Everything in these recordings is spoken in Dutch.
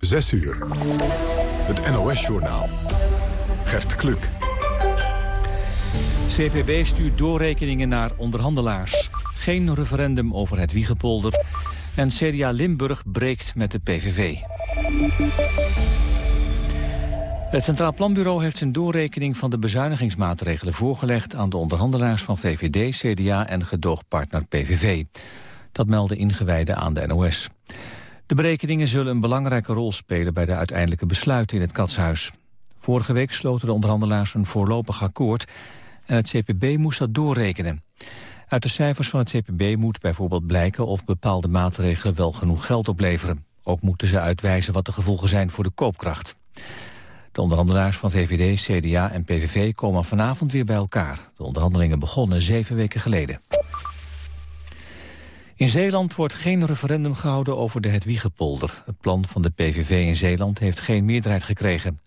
6 uur. Het NOS-journaal. Gert Kluk. CPB stuurt doorrekeningen naar onderhandelaars. Geen referendum over het Wiegepolder. En CDA Limburg breekt met de PVV. Het Centraal Planbureau heeft zijn doorrekening van de bezuinigingsmaatregelen voorgelegd aan de onderhandelaars van VVD, CDA en gedoogpartner PVV. Dat melden ingewijden aan de NOS. De berekeningen zullen een belangrijke rol spelen bij de uiteindelijke besluiten in het Katshuis. Vorige week sloten de onderhandelaars een voorlopig akkoord en het CPB moest dat doorrekenen. Uit de cijfers van het CPB moet bijvoorbeeld blijken of bepaalde maatregelen wel genoeg geld opleveren. Ook moeten ze uitwijzen wat de gevolgen zijn voor de koopkracht. De onderhandelaars van VVD, CDA en PVV komen vanavond weer bij elkaar. De onderhandelingen begonnen zeven weken geleden. In Zeeland wordt geen referendum gehouden over de Hedwiegepolder. Het plan van de PVV in Zeeland heeft geen meerderheid gekregen.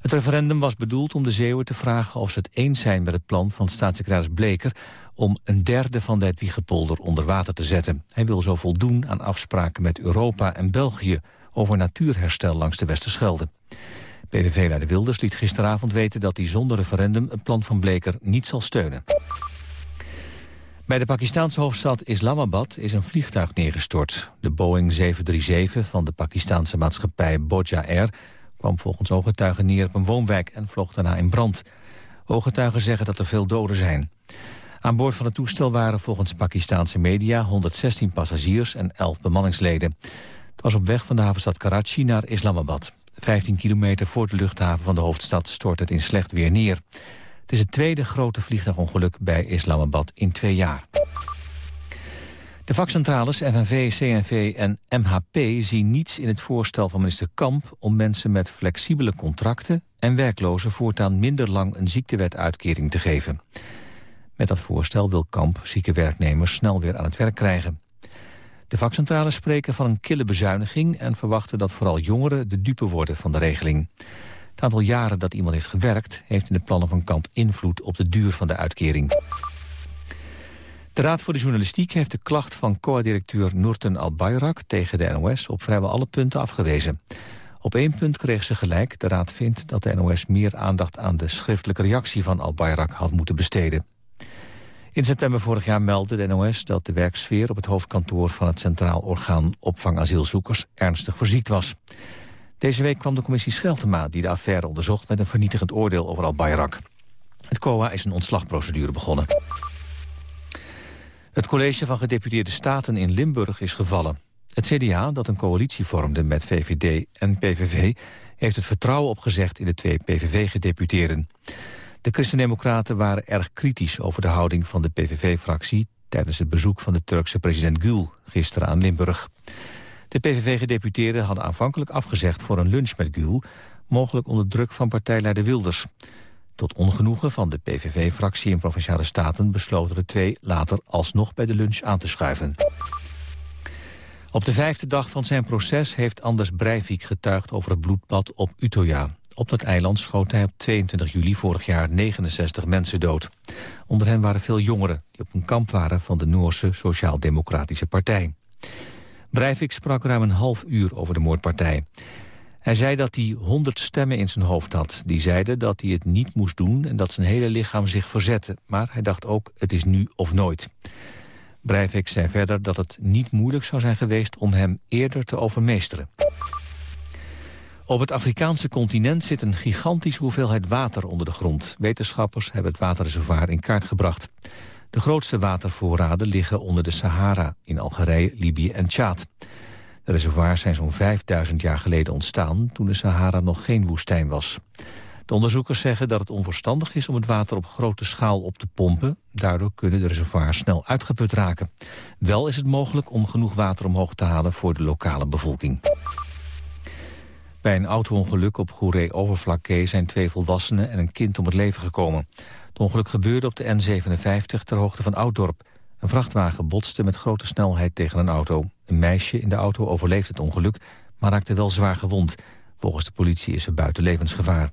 Het referendum was bedoeld om de Zeeuwen te vragen of ze het eens zijn met het plan van staatssecretaris Bleker om een derde van de Hedwiegepolder onder water te zetten. Hij wil zo voldoen aan afspraken met Europa en België over natuurherstel langs de Westerschelde. PVV-leider Wilders liet gisteravond weten dat hij zonder referendum het plan van Bleker niet zal steunen. Bij de Pakistanse hoofdstad Islamabad is een vliegtuig neergestort. De Boeing 737 van de Pakistanse maatschappij Boja Air kwam volgens ooggetuigen neer op een woonwijk en vloog daarna in brand. Ooggetuigen zeggen dat er veel doden zijn. Aan boord van het toestel waren volgens Pakistanse media 116 passagiers en 11 bemanningsleden. Het was op weg van de havenstad Karachi naar Islamabad. 15 kilometer voor de luchthaven van de hoofdstad stort het in slecht weer neer. Het is het tweede grote vliegtuigongeluk bij Islamabad in twee jaar. De vakcentrales FNV, CNV en MHP zien niets in het voorstel van minister Kamp... om mensen met flexibele contracten en werklozen voortaan minder lang een ziektewetuitkering te geven. Met dat voorstel wil Kamp zieke werknemers snel weer aan het werk krijgen. De vakcentrales spreken van een kille bezuiniging... en verwachten dat vooral jongeren de dupe worden van de regeling. Het aantal jaren dat iemand heeft gewerkt... heeft in de plannen van Kamp invloed op de duur van de uitkering. De Raad voor de Journalistiek heeft de klacht van COA-directeur Noorten Al-Bayrak... tegen de NOS op vrijwel alle punten afgewezen. Op één punt kreeg ze gelijk. De Raad vindt dat de NOS meer aandacht aan de schriftelijke reactie van Al-Bayrak had moeten besteden. In september vorig jaar meldde de NOS dat de werksfeer op het hoofdkantoor van het Centraal Orgaan Opvang Asielzoekers ernstig verziekt was. Deze week kwam de commissie Scheltema die de affaire onderzocht met een vernietigend oordeel over Al-Bayrak. Het COA is een ontslagprocedure begonnen. Het college van gedeputeerde staten in Limburg is gevallen. Het CDA, dat een coalitie vormde met VVD en PVV... heeft het vertrouwen opgezegd in de twee PVV-gedeputeerden. De Christen-Democraten waren erg kritisch over de houding van de PVV-fractie... tijdens het bezoek van de Turkse president Gül gisteren aan Limburg. De PVV-gedeputeerden hadden aanvankelijk afgezegd voor een lunch met Gül... mogelijk onder druk van partijleider Wilders. Tot ongenoegen van de PVV-fractie in Provinciale Staten... besloten de twee later alsnog bij de lunch aan te schuiven. Op de vijfde dag van zijn proces heeft Anders Breivik getuigd over het bloedbad op Utøya. Op dat eiland schoot hij op 22 juli vorig jaar 69 mensen dood. Onder hen waren veel jongeren die op een kamp waren van de Noorse Sociaal-Democratische Partij. Breivik sprak ruim een half uur over de moordpartij. Hij zei dat hij honderd stemmen in zijn hoofd had. Die zeiden dat hij het niet moest doen en dat zijn hele lichaam zich verzette. Maar hij dacht ook, het is nu of nooit. Breivik zei verder dat het niet moeilijk zou zijn geweest om hem eerder te overmeesteren. Op het Afrikaanse continent zit een gigantische hoeveelheid water onder de grond. Wetenschappers hebben het waterreservoir in kaart gebracht. De grootste watervoorraden liggen onder de Sahara in Algerije, Libië en Tjaad. De reservoirs zijn zo'n 5000 jaar geleden ontstaan toen de Sahara nog geen woestijn was. De onderzoekers zeggen dat het onverstandig is om het water op grote schaal op te pompen. Daardoor kunnen de reservoirs snel uitgeput raken. Wel is het mogelijk om genoeg water omhoog te halen voor de lokale bevolking. Bij een auto-ongeluk op Goeree-Overflakkee zijn twee volwassenen en een kind om het leven gekomen. Het ongeluk gebeurde op de N57 ter hoogte van Ouddorp. Een vrachtwagen botste met grote snelheid tegen een auto. Een meisje in de auto overleefde het ongeluk, maar raakte wel zwaar gewond. Volgens de politie is ze buiten levensgevaar.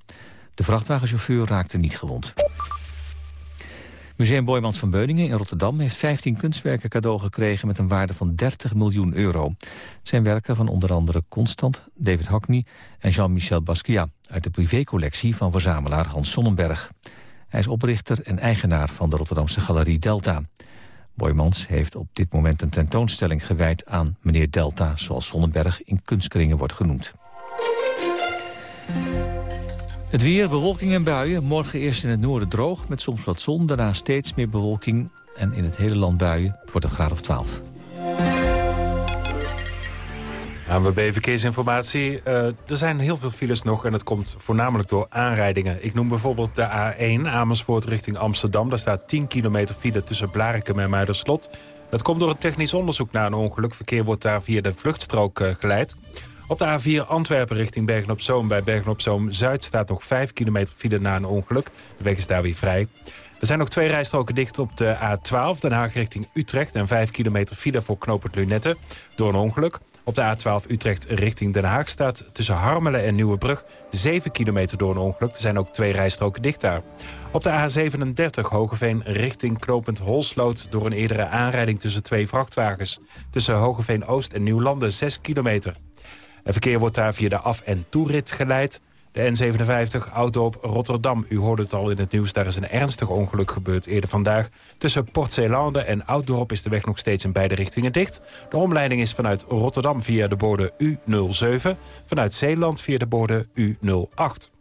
De vrachtwagenchauffeur raakte niet gewond. Museum Boymans van Beuningen in Rotterdam heeft 15 kunstwerken cadeau gekregen met een waarde van 30 miljoen euro. Het zijn werken van onder andere Constant, David Hockney en Jean-Michel Basquiat uit de privécollectie van verzamelaar Hans Sonnenberg. Hij is oprichter en eigenaar van de Rotterdamse galerie Delta. Boymans heeft op dit moment een tentoonstelling gewijd aan meneer Delta... zoals Sonnenberg in kunstkringen wordt genoemd. Het weer, bewolking en buien. Morgen eerst in het noorden droog, met soms wat zon. Daarna steeds meer bewolking en in het hele land buien. Het wordt een graad of 12. ANWB Verkeersinformatie. Uh, er zijn heel veel files nog en dat komt voornamelijk door aanrijdingen. Ik noem bijvoorbeeld de A1 Amersfoort richting Amsterdam. Daar staat 10 kilometer file tussen Blarikum en Muiderslot. Dat komt door een technisch onderzoek naar een ongeluk. Verkeer wordt daar via de vluchtstrook uh, geleid. Op de A4 Antwerpen richting Bergen-op-Zoom. Bij Bergen-op-Zoom-Zuid staat nog 5 kilometer file na een ongeluk. De weg is daar weer vrij. Er zijn nog twee rijstroken dicht op de A12, Den Haag richting Utrecht... en 5 kilometer file voor knooppunt Lunette door een ongeluk. Op de A12 Utrecht richting Den Haag staat tussen Harmelen en Nieuwebrug 7 kilometer door een ongeluk. Er zijn ook twee rijstroken dicht daar. Op de A37 Hogeveen richting knooppunt Holsloot... door een eerdere aanrijding tussen twee vrachtwagens. Tussen Hogeveen Oost en Nieuwlanden 6 kilometer. Het verkeer wordt daar via de af- en toerit geleid. De N57 Oudorp Rotterdam. U hoorde het al in het nieuws, daar is een ernstig ongeluk gebeurd eerder vandaag. Tussen Port Zeelande en Ouddorp is de weg nog steeds in beide richtingen dicht. De omleiding is vanuit Rotterdam via de borden U07. Vanuit Zeeland via de borden U08.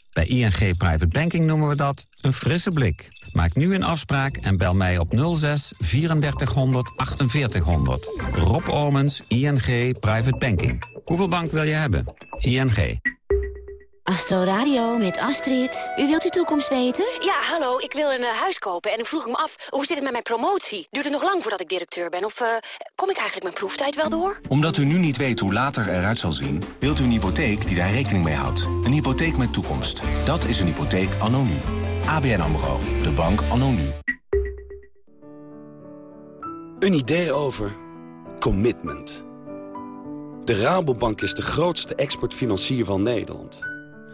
Bij ING Private Banking noemen we dat een frisse blik. Maak nu een afspraak en bel mij op 06 3400 4800. Rob Omens, ING Private Banking. Hoeveel bank wil je hebben? ING. Astro Radio met Astrid. U wilt uw toekomst weten? Ja, hallo, ik wil een uh, huis kopen en ik vroeg me af... hoe zit het met mijn promotie? Duurt het nog lang voordat ik directeur ben? Of uh, kom ik eigenlijk mijn proeftijd wel door? Omdat u nu niet weet hoe later eruit zal zien... wilt u een hypotheek die daar rekening mee houdt. Een hypotheek met toekomst. Dat is een hypotheek anno nu. ABN AMRO. De bank anno nu. Een idee over commitment. De Rabobank is de grootste exportfinancier van Nederland...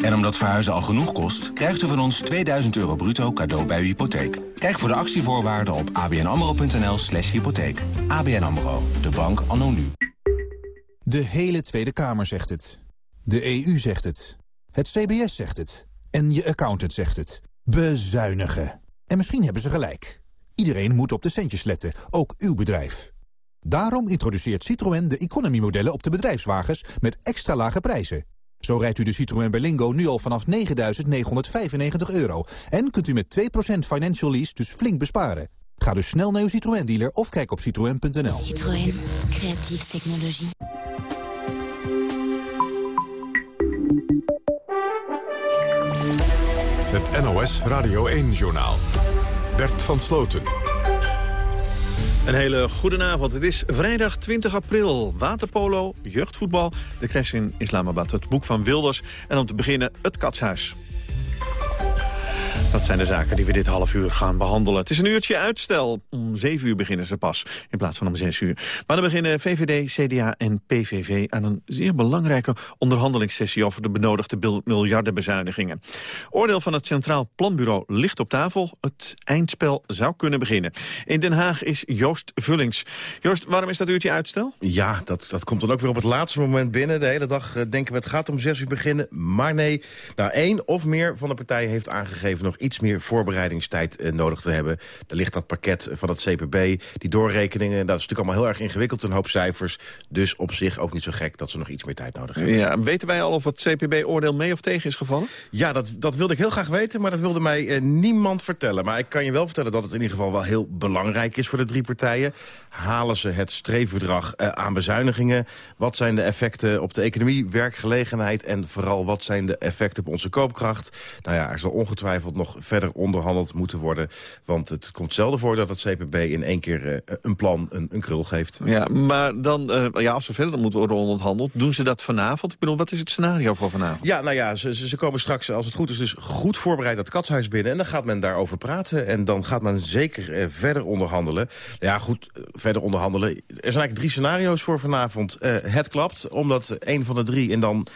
En omdat verhuizen al genoeg kost, krijgt u van ons 2000 euro bruto cadeau bij uw hypotheek. Kijk voor de actievoorwaarden op abnamro.nl slash hypotheek. ABN AMRO, de bank anno nu. De hele Tweede Kamer zegt het. De EU zegt het. Het CBS zegt het. En je accountant zegt het. Bezuinigen. En misschien hebben ze gelijk. Iedereen moet op de centjes letten, ook uw bedrijf. Daarom introduceert Citroën de economy-modellen op de bedrijfswagens met extra lage prijzen. Zo rijdt u de Citroën Berlingo nu al vanaf 9.995 euro. En kunt u met 2% financial lease dus flink besparen. Ga dus snel naar uw Citroën-dealer of kijk op citroën.nl. Citroën. Creatieve technologie. Het NOS Radio 1-journaal. Bert van Sloten. Een hele goede avond. Het is vrijdag 20 april. Waterpolo, jeugdvoetbal, de crash in Islamabad, het boek van Wilders... en om te beginnen het Katshuis. Dat zijn de zaken die we dit half uur gaan behandelen. Het is een uurtje uitstel. Om zeven uur beginnen ze pas, in plaats van om zes uur. Maar dan beginnen VVD, CDA en PVV aan een zeer belangrijke onderhandelingssessie... over de benodigde miljardenbezuinigingen. Oordeel van het Centraal Planbureau ligt op tafel. Het eindspel zou kunnen beginnen. In Den Haag is Joost Vullings. Joost, waarom is dat uurtje uitstel? Ja, dat, dat komt dan ook weer op het laatste moment binnen. De hele dag eh, denken we het gaat om zes uur beginnen. Maar nee, nou één of meer van de partijen heeft aangegeven nog iets meer voorbereidingstijd eh, nodig te hebben. Er ligt dat pakket van het CPB, die doorrekeningen. Dat is natuurlijk allemaal heel erg ingewikkeld, een hoop cijfers. Dus op zich ook niet zo gek dat ze nog iets meer tijd nodig hebben. Ja, weten wij al of het CPB-oordeel mee of tegen is gevallen? Ja, dat, dat wilde ik heel graag weten, maar dat wilde mij eh, niemand vertellen. Maar ik kan je wel vertellen dat het in ieder geval wel heel belangrijk is voor de drie partijen. Halen ze het streefbedrag eh, aan bezuinigingen? Wat zijn de effecten op de economie, werkgelegenheid... en vooral wat zijn de effecten op onze koopkracht? Nou ja, er zal ongetwijfeld nog verder onderhandeld moeten worden. Want het komt zelden voor dat het CPB in één keer eh, een plan, een, een krul geeft. Ja, maar dan, eh, ja, als er verder moet worden onderhandeld, doen ze dat vanavond? Ik bedoel, wat is het scenario voor vanavond? Ja, nou ja, ze, ze komen straks, als het goed is, dus goed voorbereid dat katshuis binnen. En dan gaat men daarover praten. En dan gaat men zeker eh, verder onderhandelen. Nou ja, goed, verder onderhandelen. Er zijn eigenlijk drie scenario's voor vanavond. Het klapt, omdat een van de drie, en dan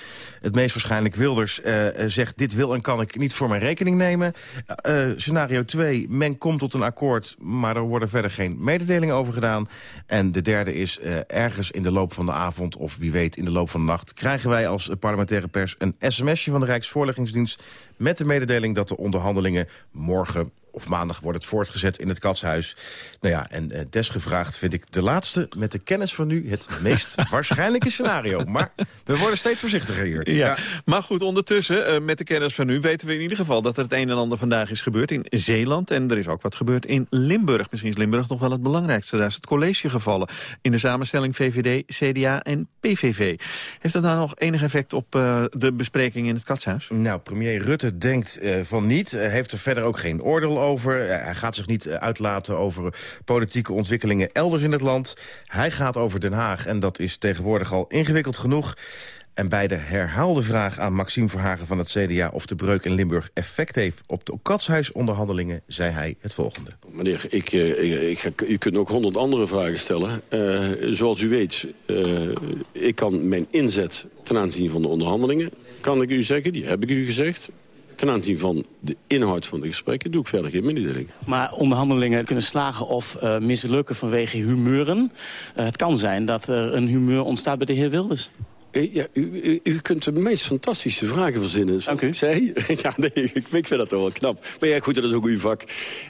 het meest waarschijnlijk Wilders... zegt, dit wil en kan ik niet voor mijn rekening nemen. Eh, scenario 2, men komt tot een akkoord... maar er worden verder geen mededelingen over gedaan. En de derde is, eh, ergens in de loop van de avond... of wie weet in de loop van de nacht... krijgen wij als parlementaire pers een sms'je van de Rijksvoorleggingsdienst... met de mededeling dat de onderhandelingen morgen of maandag wordt het voortgezet in het katshuis. Nou ja, en eh, desgevraagd vind ik de laatste met de kennis van nu... het meest waarschijnlijke scenario. Maar we worden steeds voorzichtiger hier. Ja, maar goed, ondertussen, eh, met de kennis van nu... weten we in ieder geval dat er het een en ander vandaag is gebeurd in Zeeland. En er is ook wat gebeurd in Limburg. Misschien is Limburg nog wel het belangrijkste. Daar is het college gevallen in de samenstelling VVD, CDA en PVV. Heeft dat nou nog enig effect op eh, de bespreking in het katshuis? Nou, premier Rutte denkt van niet. Heeft er verder ook geen oordeel over. Uh, hij gaat zich niet uh, uitlaten over politieke ontwikkelingen elders in het land. Hij gaat over Den Haag en dat is tegenwoordig al ingewikkeld genoeg. En bij de herhaalde vraag aan Maxime Verhagen van het CDA... of de breuk in Limburg effect heeft op de katshuisonderhandelingen... zei hij het volgende. Meneer, ik, ik, ik ga, u kunt ook honderd andere vragen stellen. Zoals u weet, uh, ik kan mijn inzet ten aanzien van de onderhandelingen... kan ik u zeggen, die heb ik u gezegd... Ten aanzien van de inhoud van de gesprekken doe ik verder geen mededeling. Maar onderhandelingen kunnen slagen of uh, mislukken vanwege humeuren. het kan zijn dat er een humeur ontstaat bij de heer Wilders. Ja, u, u, kunt de meest fantastische vragen verzinnen. Zoals ik zei. Ja, nee, ik, ik, vind dat toch wel knap. Maar ja, goed, dat is ook uw vak.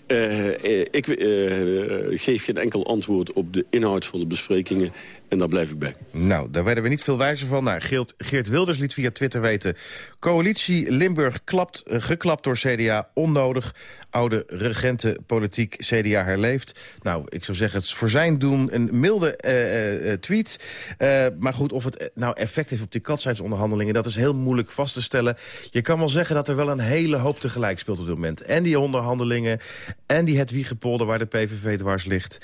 Uh, ik uh, geef geen enkel antwoord op de inhoud van de besprekingen. En daar blijf ik bij. Nou, daar werden we niet veel wijzer van. Nou, Geert, Geert Wilders liet via Twitter weten... coalitie Limburg klapt, uh, geklapt door CDA, onnodig. Oude regentenpolitiek, CDA herleeft. Nou, ik zou zeggen, het is voor zijn doen een milde uh, uh, tweet. maar goed, of het nou effect heeft op die katshuisonderhandelingen... dat is heel moeilijk vast te stellen. Je kan wel zeggen dat er wel een hele hoop tegelijk speelt op dit moment. En die onderhandelingen, en die het wiegepolder waar de PVV dwars ligt.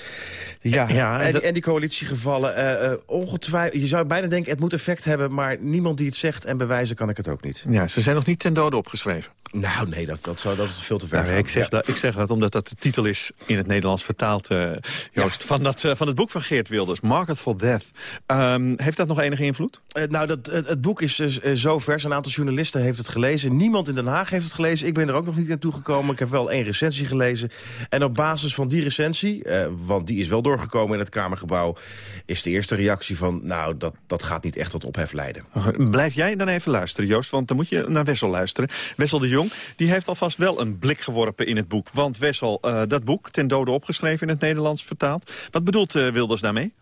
Ja, ja en, en, en die coalitiegevallen... Uh, ongetwijfeld, je zou bijna denken, het moet effect hebben... maar niemand die het zegt en bewijzen kan ik het ook niet. Ja, ze zijn nog niet ten dode opgeschreven. Nou, nee, dat, dat, zou, dat is veel te ver. Ja, ik, zeg ja. dat, ik zeg dat omdat dat de titel is in het Nederlands vertaald, uh, Joost... Ja. Van, dat, uh, van het boek van Geert Wilders, Market for Death. Um, heeft dat nog enige invloed? nou, dat, het, het, boek is zo vers. Een aantal journalisten heeft het gelezen. Niemand in Den Haag heeft het gelezen. Ik ben er ook nog niet naartoe gekomen. Ik heb wel één recensie gelezen. En op basis van die recensie, want die is wel doorgekomen in het Kamergebouw... is de eerste reactie van, nou, dat, dat gaat niet echt tot ophef leiden. Blijf jij dan even luisteren, Joost, want dan moet je naar Wessel luisteren. Wessel de Jong, die heeft alvast wel een blik geworpen in het boek. Want Wessel, uh, dat boek, ten dode opgeschreven in het Nederlands vertaald. Wat bedoelt uh, Wilders daarmee?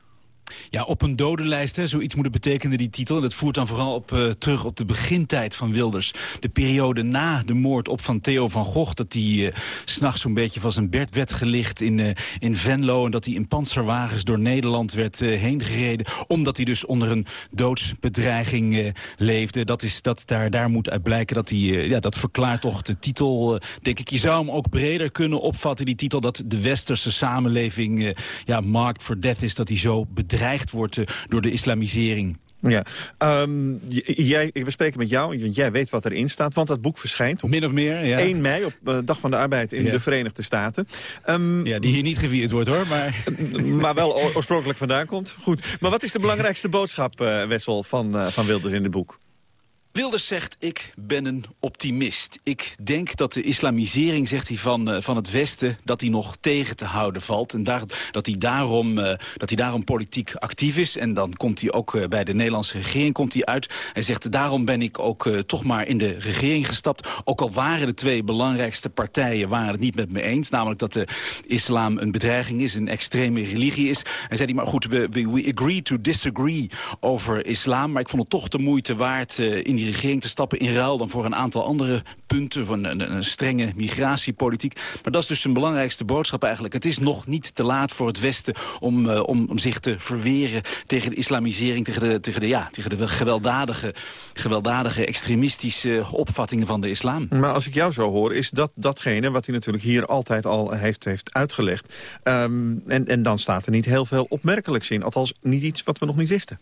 Ja, op een dodenlijst, hè, zoiets moet het betekenen, die titel. Dat voert dan vooral op, uh, terug op de begintijd van Wilders. De periode na de moord op van Theo van Gogh... dat hij uh, s'nachts zo'n beetje van zijn bed werd gelicht in, uh, in Venlo... en dat hij in panzerwagens door Nederland werd heen gereden... omdat hij dus onder een doodsbedreiging leefde. Dat, is, dat daar, daar moet uit blijken dat hij... ja, dat verklaart toch de titel, denk ik. Je zou hem ook breder kunnen opvatten, die titel... dat de westerse samenleving ja, marked for death is, dat hij zo bedreigd bedreigd wordt door de islamisering. Ja, um, jij, we spreken met jou, want jij weet wat erin staat. Want dat boek verschijnt op Min of meer, ja. 1 mei, op uh, Dag van de Arbeid in ja. de Verenigde Staten. Um, ja, die hier niet gevierd wordt hoor, maar... maar wel oorspronkelijk vandaan komt. Goed, maar wat is de belangrijkste boodschap, uh, Wessel, van, uh, van Wilders in het boek? Wilders zegt, ik ben een optimist. Ik denk dat de islamisering, zegt hij, van, uh, van het Westen... dat die nog tegen te houden valt. En daar, dat, hij daarom, uh, dat hij daarom politiek actief is. En dan komt hij ook uh, bij de Nederlandse regering komt hij uit. Hij zegt, daarom ben ik ook toch maar in de regering gestapt. Ook al waren de twee belangrijkste partijen waren het niet met me eens. Namelijk dat de islam een bedreiging is, een extreme religie is. Hij zei, maar goed, we, we, we agree to disagree over islam. Maar ik vond het toch de moeite waard in die regering te stappen... in ruil dan voor een aantal andere punten van een, strenge migratiepolitiek. Maar dat is dus zijn belangrijkste boodschap eigenlijk. Het is nog niet te laat voor het Westen om, uh, om, om zich te verweren... tegen de islamisering, tegen de, tegen de, ja, tegen de gewelddadige, gewelddadige extremistische opvattingen van de islam. Maar als ik jou zo hoor, is dat datgene wat hij natuurlijk hier altijd al heeft, heeft uitgelegd. Um, en, en dan staat er niet heel veel opmerkelijks in. Althans, niet iets wat we nog niet wisten.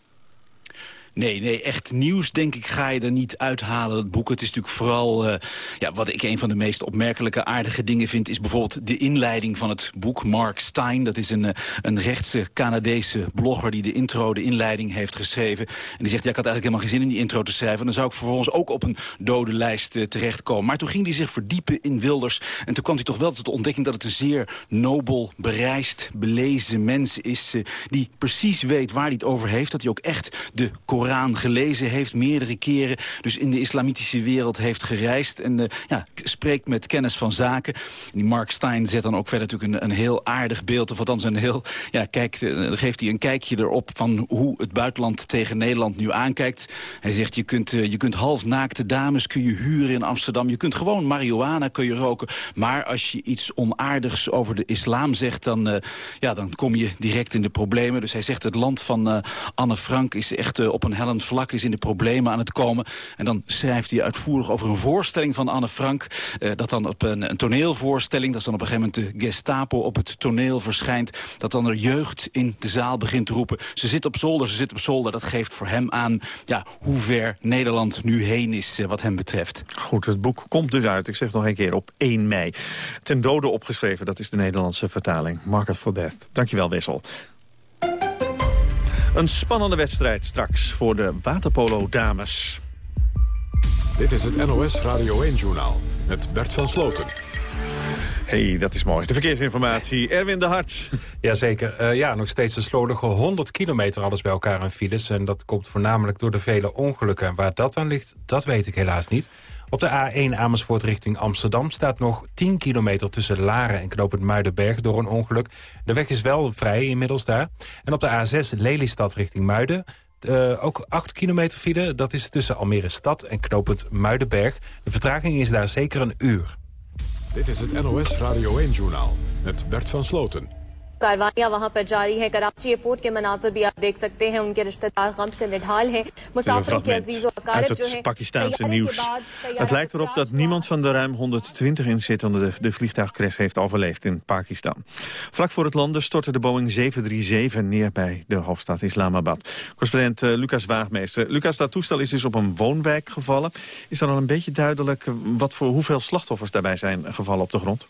Nee, nee, echt nieuws denk ik ga je er niet uithalen, het boek. Het is natuurlijk vooral, uh, ja, wat ik een van de meest opmerkelijke aardige dingen vind... is bijvoorbeeld de inleiding van het boek. Mark Stein, dat is een, uh, een rechtse Canadese blogger... die de intro, de inleiding heeft geschreven. En die zegt, ja, ik had eigenlijk helemaal geen zin in die intro te schrijven. Dan zou ik vervolgens ook op een dode lijst uh, terechtkomen. Maar toen ging hij zich verdiepen in Wilders. En toen kwam hij toch wel tot de ontdekking dat het een zeer nobel, bereisd, belezen mens is... die precies weet waar hij het over heeft. Dat hij ook echt de Koran Gelezen heeft, meerdere keren. Dus in de islamitische wereld heeft gereisd. En uh, ja, spreekt met kennis van zaken. En die Mark Stein zet dan ook verder natuurlijk een, een heel aardig beeld. Of althans een heel, ja, kijk, uh, geeft hij een kijkje erop van hoe het buitenland tegen Nederland nu aankijkt. Hij zegt, je kunt, uh, je kunt half naakte dames kun je huren in Amsterdam. Je kunt gewoon marihuana kun je roken. Maar als je iets onaardigs over de islam zegt, dan, ja, dan kom je direct in de problemen. Dus hij zegt, het land van Anne Frank is echt op een hellend vlak is in de problemen aan het komen. En dan schrijft hij uitvoerig over een voorstelling van Anne Frank. Uh, dat dan op een, een, toneelvoorstelling, dat dan op een gegeven moment de Gestapo op het toneel verschijnt. Dat dan er jeugd in de zaal begint te roepen. Ze zit op zolder, ze zit op zolder. Dat geeft voor hem aan ja, hoe ver Nederland nu heen is uh, wat hem betreft. Goed, het boek komt dus uit, ik zeg nog een keer, op 1 mei. Ten dode opgeschreven, dat is de Nederlandse vertaling. Market for Death. Dankjewel, Wessel. Een spannende wedstrijd straks voor de waterpolo-dames. Dit is het NOS Radio 1-journaal met Bert van Sloten. Hey, dat is mooi. De verkeersinformatie. Erwin de Hart. Jazeker. Uh, ja, nog steeds een slordige 100 kilometer alles bij elkaar aan files. En dat komt voornamelijk door de vele ongelukken. En waar dat aan ligt, dat weet ik helaas niet. Op de A1 Amersfoort richting Amsterdam staat nog 10 kilometer tussen Laren en Knopend Muidenberg door een ongeluk. De weg is wel vrij inmiddels daar. En op de A6 Lelystad richting Muiden uh, ook 8 kilometer file. Dat is tussen Almere Stad en Knopend Muidenberg. De vertraging is daar zeker een uur. Dit is het NOS Radio 1-journaal met Bert van Sloten. कार्रवाइयां वहां पर जारी है कराची एयरपोर्ट के मनाजर भी आप देख सकते हैं उनके रिश्तेदार गम से निढाल हैं मुसाफिरों के अजीज uit het Pakistaanse nieuws. Het lijkt erop dat niemand van de ruim 120 inzittenden de, de vliegtuigcrash heeft overleefd in Pakistan. Vlak voor het landen stortte de Boeing 737 neer bij de hoofdstad Islamabad. Correspondent uh, Lucas Waagmeester. Lucas, dat toestel is dus op een woonwijk gevallen. Is dan al een beetje duidelijk wat voor hoeveel slachtoffers daarbij zijn gevallen op de grond?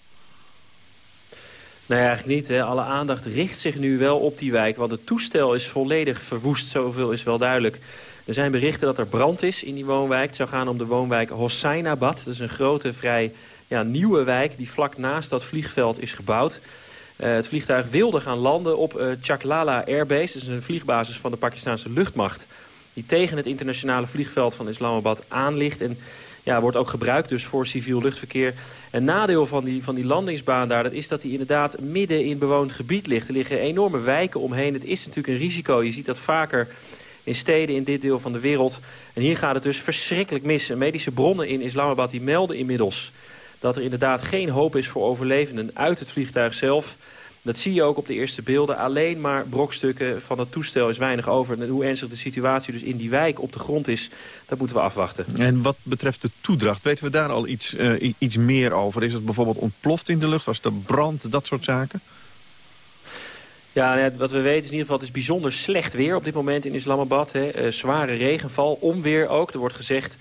Nee, eigenlijk niet. Hè. Alle aandacht richt zich nu wel op die wijk. Want het toestel is volledig verwoest. Zoveel is wel duidelijk. Er zijn berichten dat er brand is in die woonwijk. Het zou gaan om de woonwijk Hosseinabad. Dat is een grote, vrij ja, nieuwe wijk die vlak naast dat vliegveld is gebouwd. Uh, het vliegtuig wilde gaan landen op uh, Chaklala Airbase. Dat is een vliegbasis van de Pakistanse luchtmacht. Die tegen het internationale vliegveld van Islamabad aan ligt. En ja, wordt ook gebruikt dus voor civiel luchtverkeer. Een nadeel van die, van die landingsbaan daar, dat is dat die inderdaad midden in bewoond gebied ligt. Er liggen enorme wijken omheen. Het is natuurlijk een risico. Je ziet dat vaker in steden in dit deel van de wereld. En hier gaat het dus verschrikkelijk mis. Medische bronnen in Islamabad die melden inmiddels dat er inderdaad geen hoop is voor overlevenden uit het vliegtuig zelf. Dat zie je ook op de eerste beelden. Alleen maar brokstukken van het toestel is weinig over. En hoe ernstig de situatie dus in die wijk op de grond is, dat moeten we afwachten. En wat betreft de toedracht, weten we daar al iets, uh, iets meer over? Is het bijvoorbeeld ontploft in de lucht? Was er brand, dat soort zaken? Ja, nou wat we weten is in ieder geval, het is bijzonder slecht weer op dit moment in Islamabad. Hè. Uh, zware regenval, onweer ook. Er wordt gezegd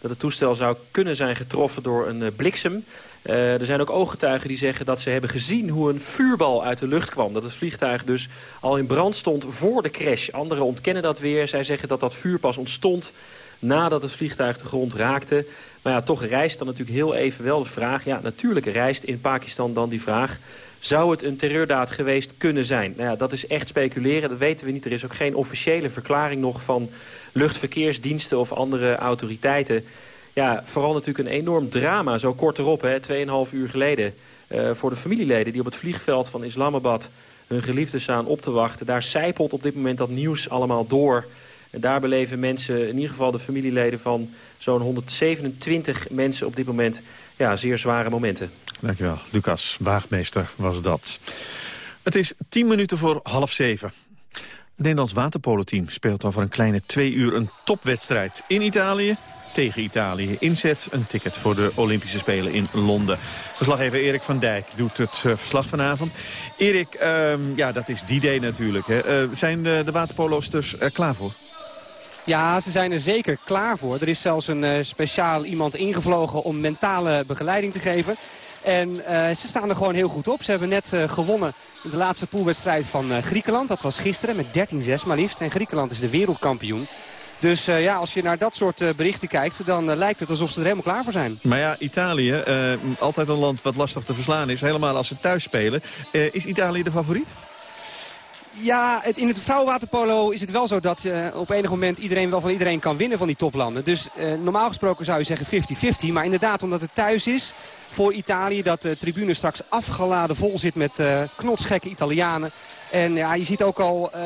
dat het toestel zou kunnen zijn getroffen door een uh, bliksem. Uh, er zijn ook ooggetuigen die zeggen dat ze hebben gezien hoe een vuurbal uit de lucht kwam. Dat het vliegtuig dus al in brand stond voor de crash. Anderen ontkennen dat weer. Zij zeggen dat dat vuur pas ontstond nadat het vliegtuig de grond raakte. Maar ja, toch rijst dan natuurlijk heel even wel de vraag... ja, natuurlijk rijst in Pakistan dan die vraag... zou het een terreurdaad geweest kunnen zijn? Nou ja, dat is echt speculeren, dat weten we niet. Er is ook geen officiële verklaring nog van luchtverkeersdiensten of andere autoriteiten. Ja, vooral natuurlijk een enorm drama, zo kort erop, hè, 2,5 uur geleden... Uh, voor de familieleden die op het vliegveld van Islamabad hun geliefden staan op te wachten. Daar zijpelt op dit moment dat nieuws allemaal door. En daar beleven mensen, in ieder geval de familieleden van zo'n 127 mensen op dit moment, ja, zeer zware momenten. Dankjewel. Lucas Waagmeester was dat. Het is tien minuten voor half zeven. Het Nederlands waterpoloteam speelt voor een kleine twee uur een topwedstrijd in Italië tegen Italië. Inzet een ticket voor de Olympische Spelen in Londen. Verslaggever Erik van Dijk doet het uh, verslag vanavond. Erik, uh, ja, dat is die day natuurlijk. Hè. Uh, zijn de, de waterpolosters er klaar voor? Ja, ze zijn er zeker klaar voor. Er is zelfs een speciaal iemand ingevlogen om mentale begeleiding te geven. En ze staan er gewoon heel goed op. Ze hebben net gewonnen de laatste poolwedstrijd van Griekenland. Dat was gisteren met 13-6 maar liefst. En Griekenland is de wereldkampioen. Dus uh, ja, als je naar dat soort uh, berichten kijkt, dan uh, lijkt het alsof ze er helemaal klaar voor zijn. Maar ja, Italië, altijd een land wat lastig te verslaan is. Helemaal als ze thuis spelen. is Italië de favoriet? Ja, het, in het vrouwenwaterpolo is het wel zo dat uh, op enig moment iedereen wel van iedereen kan winnen van die toplanden. Dus uh, normaal gesproken zou je zeggen 50-50. Maar inderdaad, omdat het thuis is voor Italië, dat de tribune straks afgeladen vol zit met uh, knotsgekke Italianen. En ja, je ziet ook al uh,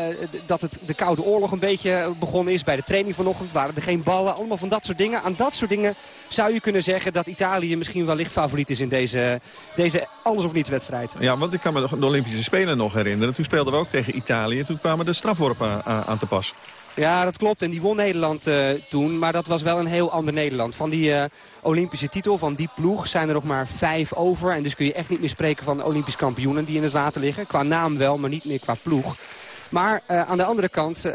dat het de Koude Oorlog een beetje begonnen is. Bij de training vanochtend waren er geen ballen. Allemaal van dat soort dingen. Aan dat soort dingen zou je kunnen zeggen dat Italië misschien wellicht favoriet is in deze, deze alles of niets wedstrijd. Ja, want ik kan me de Olympische Spelen nog herinneren. Toen speelden we ook tegen Italië. Toen kwamen de strafworpen aan te pas. Ja, dat klopt. En die won Nederland uh, toen. Maar dat was wel een heel ander Nederland. Van die uh, Olympische titel, van die ploeg, zijn er nog maar vijf over. En dus kun je echt niet meer spreken van Olympisch kampioenen die in het water liggen. Qua naam wel, maar niet meer qua ploeg. Maar uh, aan de andere kant...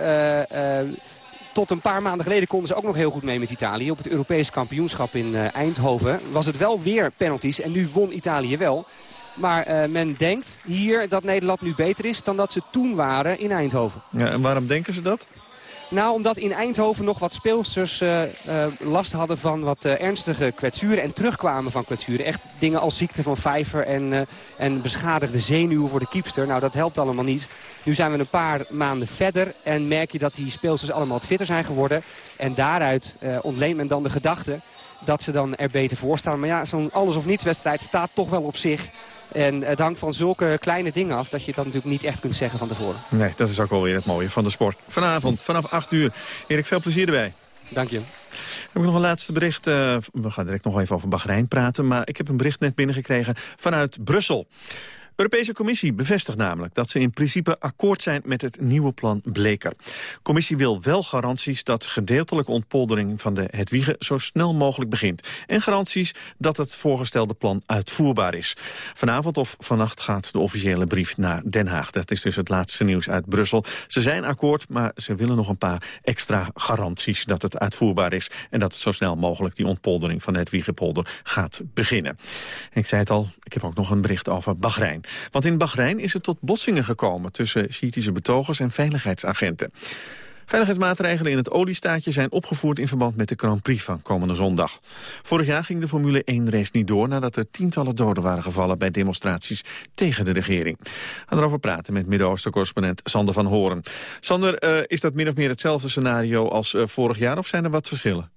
tot een paar maanden geleden konden ze ook nog heel goed mee met Italië. Op het Europese kampioenschap in Eindhoven was het wel weer penalties. En nu won Italië wel. Maar men denkt hier dat Nederland nu beter is dan dat ze toen waren in Eindhoven. Ja, en waarom denken ze dat? Nou, omdat in Eindhoven nog wat speelsters uh, uh, last hadden van wat uh, ernstige kwetsuren. En terugkwamen van kwetsuren. Echt dingen als ziekte van vijver en, en beschadigde zenuwen voor de kiepster. Nou, dat helpt allemaal niet. Nu zijn we een paar maanden verder en merk je dat die speelsters allemaal wat fitter zijn geworden. En daaruit ontleent men dan de gedachte dat ze dan er beter voor staan. Maar ja, zo'n alles of niets wedstrijd staat toch wel op zich. En het hangt van zulke kleine dingen af dat je dat natuurlijk niet echt kunt zeggen van tevoren. Nee, dat is ook wel weer het mooie van de sport. Vanavond, vanaf 8 uur. Erik, veel plezier erbij. Dank je. Heb ik nog een laatste bericht. Uh, we gaan direct nog even over Bahrein praten. Maar ik heb een bericht net binnengekregen vanuit Brussel. De Europese Commissie bevestigt namelijk dat ze in principe akkoord zijn met het nieuwe plan Bleker. De commissie wil wel garanties dat gedeeltelijke ontpoldering van de Hedwige zo snel mogelijk begint. En garanties dat het voorgestelde plan uitvoerbaar is. Vanavond of vannacht gaat de officiële brief naar Den Haag. Dat is dus het laatste nieuws uit Brussel. Ze zijn akkoord, maar ze willen nog een paar extra garanties dat het uitvoerbaar is. En dat het zo snel mogelijk die ontpoldering van de Hedwigepolder gaat beginnen. ik zei het al, ik heb ook nog een bericht over Bahrein. Want in Bahrein is het tot botsingen gekomen tussen Shiïtische betogers en veiligheidsagenten. Veiligheidsmaatregelen in het oliestaatje zijn opgevoerd in verband met de Grand Prix van komende zondag. Vorig jaar ging de Formule 1-race niet door nadat er tientallen doden waren gevallen bij demonstraties tegen de regering. We gaan erover praten met Midden-Oosten-correspondent Sander van Horen. Sander, uh, is dat min of meer hetzelfde scenario als uh, vorig jaar of zijn er wat verschillen?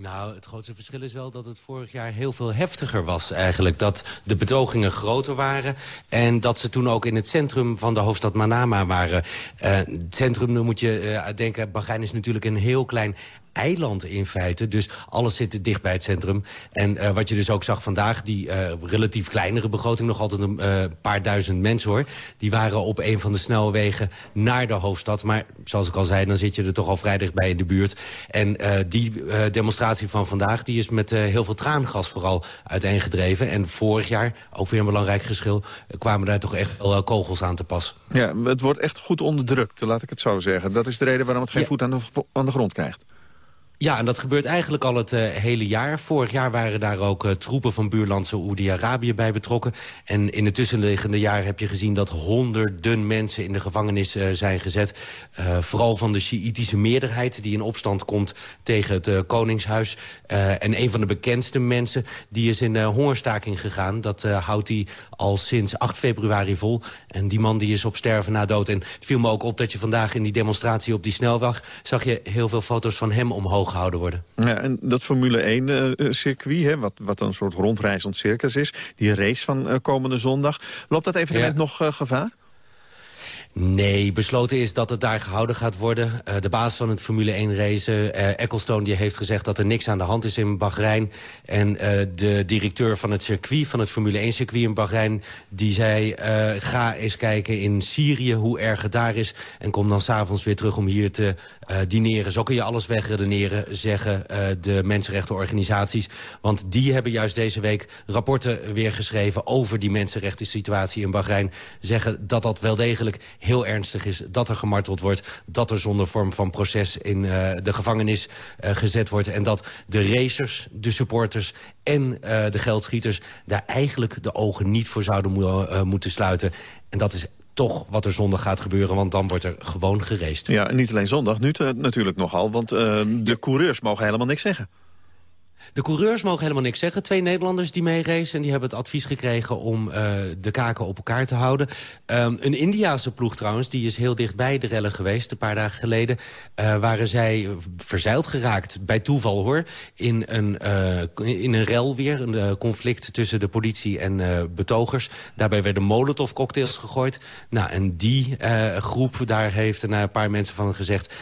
Nou, het grootste verschil is wel dat het vorig jaar heel veel heftiger was eigenlijk. Dat de betogingen groter waren en dat ze toen ook in het centrum van de hoofdstad Manama waren. Uh, het centrum, dan moet je uh, denken, Bahrein is natuurlijk een heel klein eiland in feite. Dus alles zit dicht bij het centrum. En uh, wat je dus ook zag vandaag, die uh, relatief kleinere begroting... nog altijd een uh, paar duizend mensen, hoor. Die waren op een van de snelwegen naar de hoofdstad. Maar zoals ik al zei, dan zit je er toch al vrij dichtbij in de buurt. En die demonstratie van vandaag, die is met heel veel traangas vooral uiteengedreven. En vorig jaar, ook weer een belangrijk geschil... kwamen daar toch echt wel kogels aan te pas. Ja, het wordt echt goed onderdrukt, laat ik het zo zeggen. Dat is de reden waarom het geen ja. voet aan de, aan de grond krijgt. Ja, en dat gebeurt eigenlijk al het uh, hele jaar. Vorig jaar waren daar ook uh, troepen van buurland Saoedi-Arabië bij betrokken. En in de tussenliggende jaren heb je gezien dat honderden mensen in de gevangenis uh, zijn gezet. vooral van de Sjiïtische meerderheid die in opstand komt tegen het Koningshuis. en een van de bekendste mensen die is in hongerstaking gegaan. Dat houdt hij al sinds 8 februari vol. En die man die is op sterven na dood. En het viel me ook op dat je vandaag in die demonstratie op die snelweg... zag je heel veel foto's van hem omhoog gehouden worden. Ja, en dat Formule 1-circuit, uh, wat, wat een soort rondreizend circus is... die race van uh, komende zondag, loopt dat evenement ja. nog gevaar? Nee, besloten is dat het daar gehouden gaat worden. Uh, de baas van het Formule 1 race, uh, Ecclestone, die heeft gezegd dat er niks aan de hand is in Bahrein. En uh, de directeur van het circuit, van het Formule 1 circuit in Bahrein... die zei, ga eens kijken in Syrië hoe erg het daar is... en kom dan s'avonds weer terug om hier te dineren. Zo kun je alles wegredeneren, zeggen de mensenrechtenorganisaties. Want die hebben juist deze week rapporten weer geschreven... over die mensenrechten situatie in Bahrein. Zeggen dat dat wel degelijk heel ernstig is dat er gemarteld wordt... dat er zonder vorm van proces in uh, de gevangenis uh, gezet wordt... en dat de racers, de supporters en uh, de geldschieters... daar eigenlijk de ogen niet voor zouden mo moeten sluiten. En dat is toch wat er zondag gaat gebeuren, want dan wordt er gewoon gereest. Ja, en niet alleen zondag, nu natuurlijk nogal, want de coureurs mogen helemaal niks zeggen. De coureurs mogen helemaal niks zeggen. Twee Nederlanders die meeracen en die hebben het advies gekregen om uh, de kaken op elkaar te houden. Um, een Indiaanse ploeg trouwens, die is heel dichtbij de rellen geweest. Een paar dagen geleden uh, waren zij verzeild geraakt, bij toeval hoor. In een, uh, in een rel weer, een conflict tussen de politie en betogers. Daarbij werden molotov cocktails gegooid. Nou, en die groep, daar heeft een paar mensen van gezegd...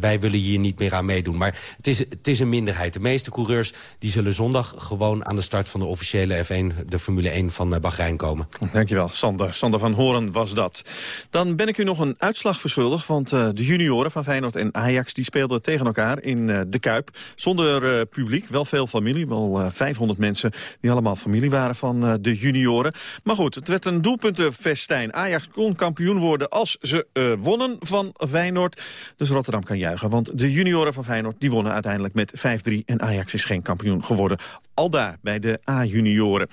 wij willen hier niet meer aan meedoen. Maar het is, het is een minderheid. De meeste coureurs die zullen zondag gewoon aan de start van de officiële F1, de Formule 1 van Bahrein komen. Dankjewel, Sander. Sander van Horen was dat. Dan ben ik u nog een uitslag verschuldigd, want uh, de junioren van Feyenoord en Ajax... die speelden tegen elkaar in uh, de Kuip, zonder publiek. Wel veel familie, wel 500 mensen die allemaal familie waren van de junioren. Maar goed, het werd een doelpuntenfestijn. Ajax kon kampioen worden als ze wonnen van Feyenoord. Dus Rotterdam kan juichen, want de junioren van Feyenoord... die wonnen uiteindelijk met 5-3 en Ajax is geen kampioen geworden. Al daar bij de A-junioren.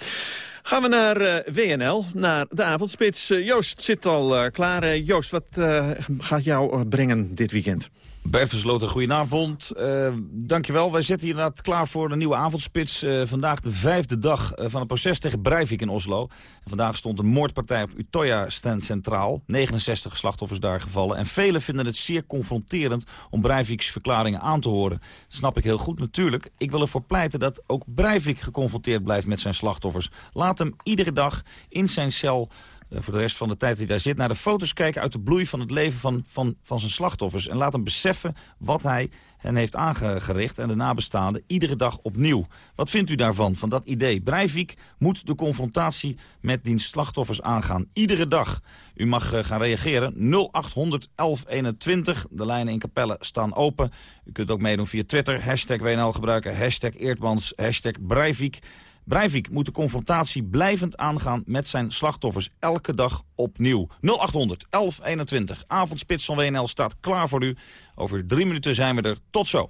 Gaan we naar uh, WNL, naar de avondspits. Uh, Joost zit al uh, klaar. Joost, wat gaat jou brengen dit weekend? Bert Versloten, goedenavond. Uh, dankjewel. Wij zitten inderdaad klaar voor de nieuwe avondspits. Uh, vandaag de vijfde dag uh, van het proces tegen Breivik in Oslo. Vandaag stond een moordpartij op Utoya stand centraal. 69 slachtoffers daar gevallen. En velen vinden het zeer confronterend om Breiviks verklaringen aan te horen. Dat snap ik heel goed natuurlijk. Ik wil ervoor pleiten dat ook Breivik geconfronteerd blijft met zijn slachtoffers. Laat hem iedere dag in zijn cel eh, voor de rest van de tijd hij daar zit... naar de foto's kijken uit de bloei van het leven van, van, van zijn slachtoffers. En laat hem beseffen wat hij hen heeft aangericht en de nabestaanden iedere dag opnieuw. Wat vindt u daarvan, van dat idee? Breivik moet de confrontatie met die slachtoffers aangaan. Iedere dag. U mag uh, gaan reageren. 0800 1121. De lijnen in Capelle staan open. U kunt ook meedoen via Twitter. Hashtag WNL gebruiken. Hashtag Eertmans. Hashtag Breivik. Breivik moet de confrontatie blijvend aangaan met zijn slachtoffers. Elke dag opnieuw. 0800 1121. Avondspits van WNL staat klaar voor u. Over drie minuten zijn we er. Tot zo.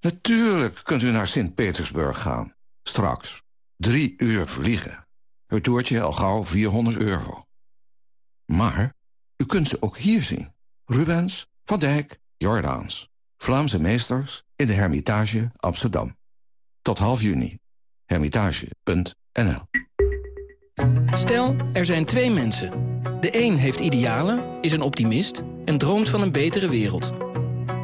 Natuurlijk kunt u naar Sint-Petersburg gaan. Straks. Drie uur vliegen. Het toertje al gauw 400 euro. Maar u kunt ze ook hier zien. Rubens, Van Dijk, Jordaans. Vlaamse meesters in de Hermitage Amsterdam. Tot half juni. Hermitage.nl Stel, er zijn twee mensen. De een heeft idealen, is een optimist en droomt van een betere wereld.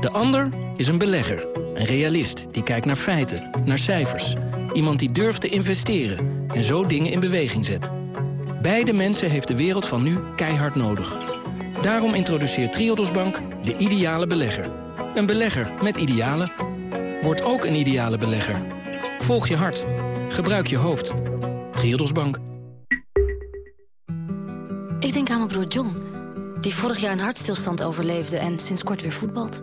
De ander is een belegger, een realist die kijkt naar feiten, naar cijfers. Iemand die durft te investeren en zo dingen in beweging zet. Beide mensen heeft de wereld van nu keihard nodig. Daarom introduceert Triodos Bank de ideale belegger. Een belegger met idealen. Word ook een ideale belegger. Volg je hart. Gebruik je hoofd. Triodos Bank. Ik denk aan mijn broer John, die vorig jaar een hartstilstand overleefde en sinds kort weer voetbalt.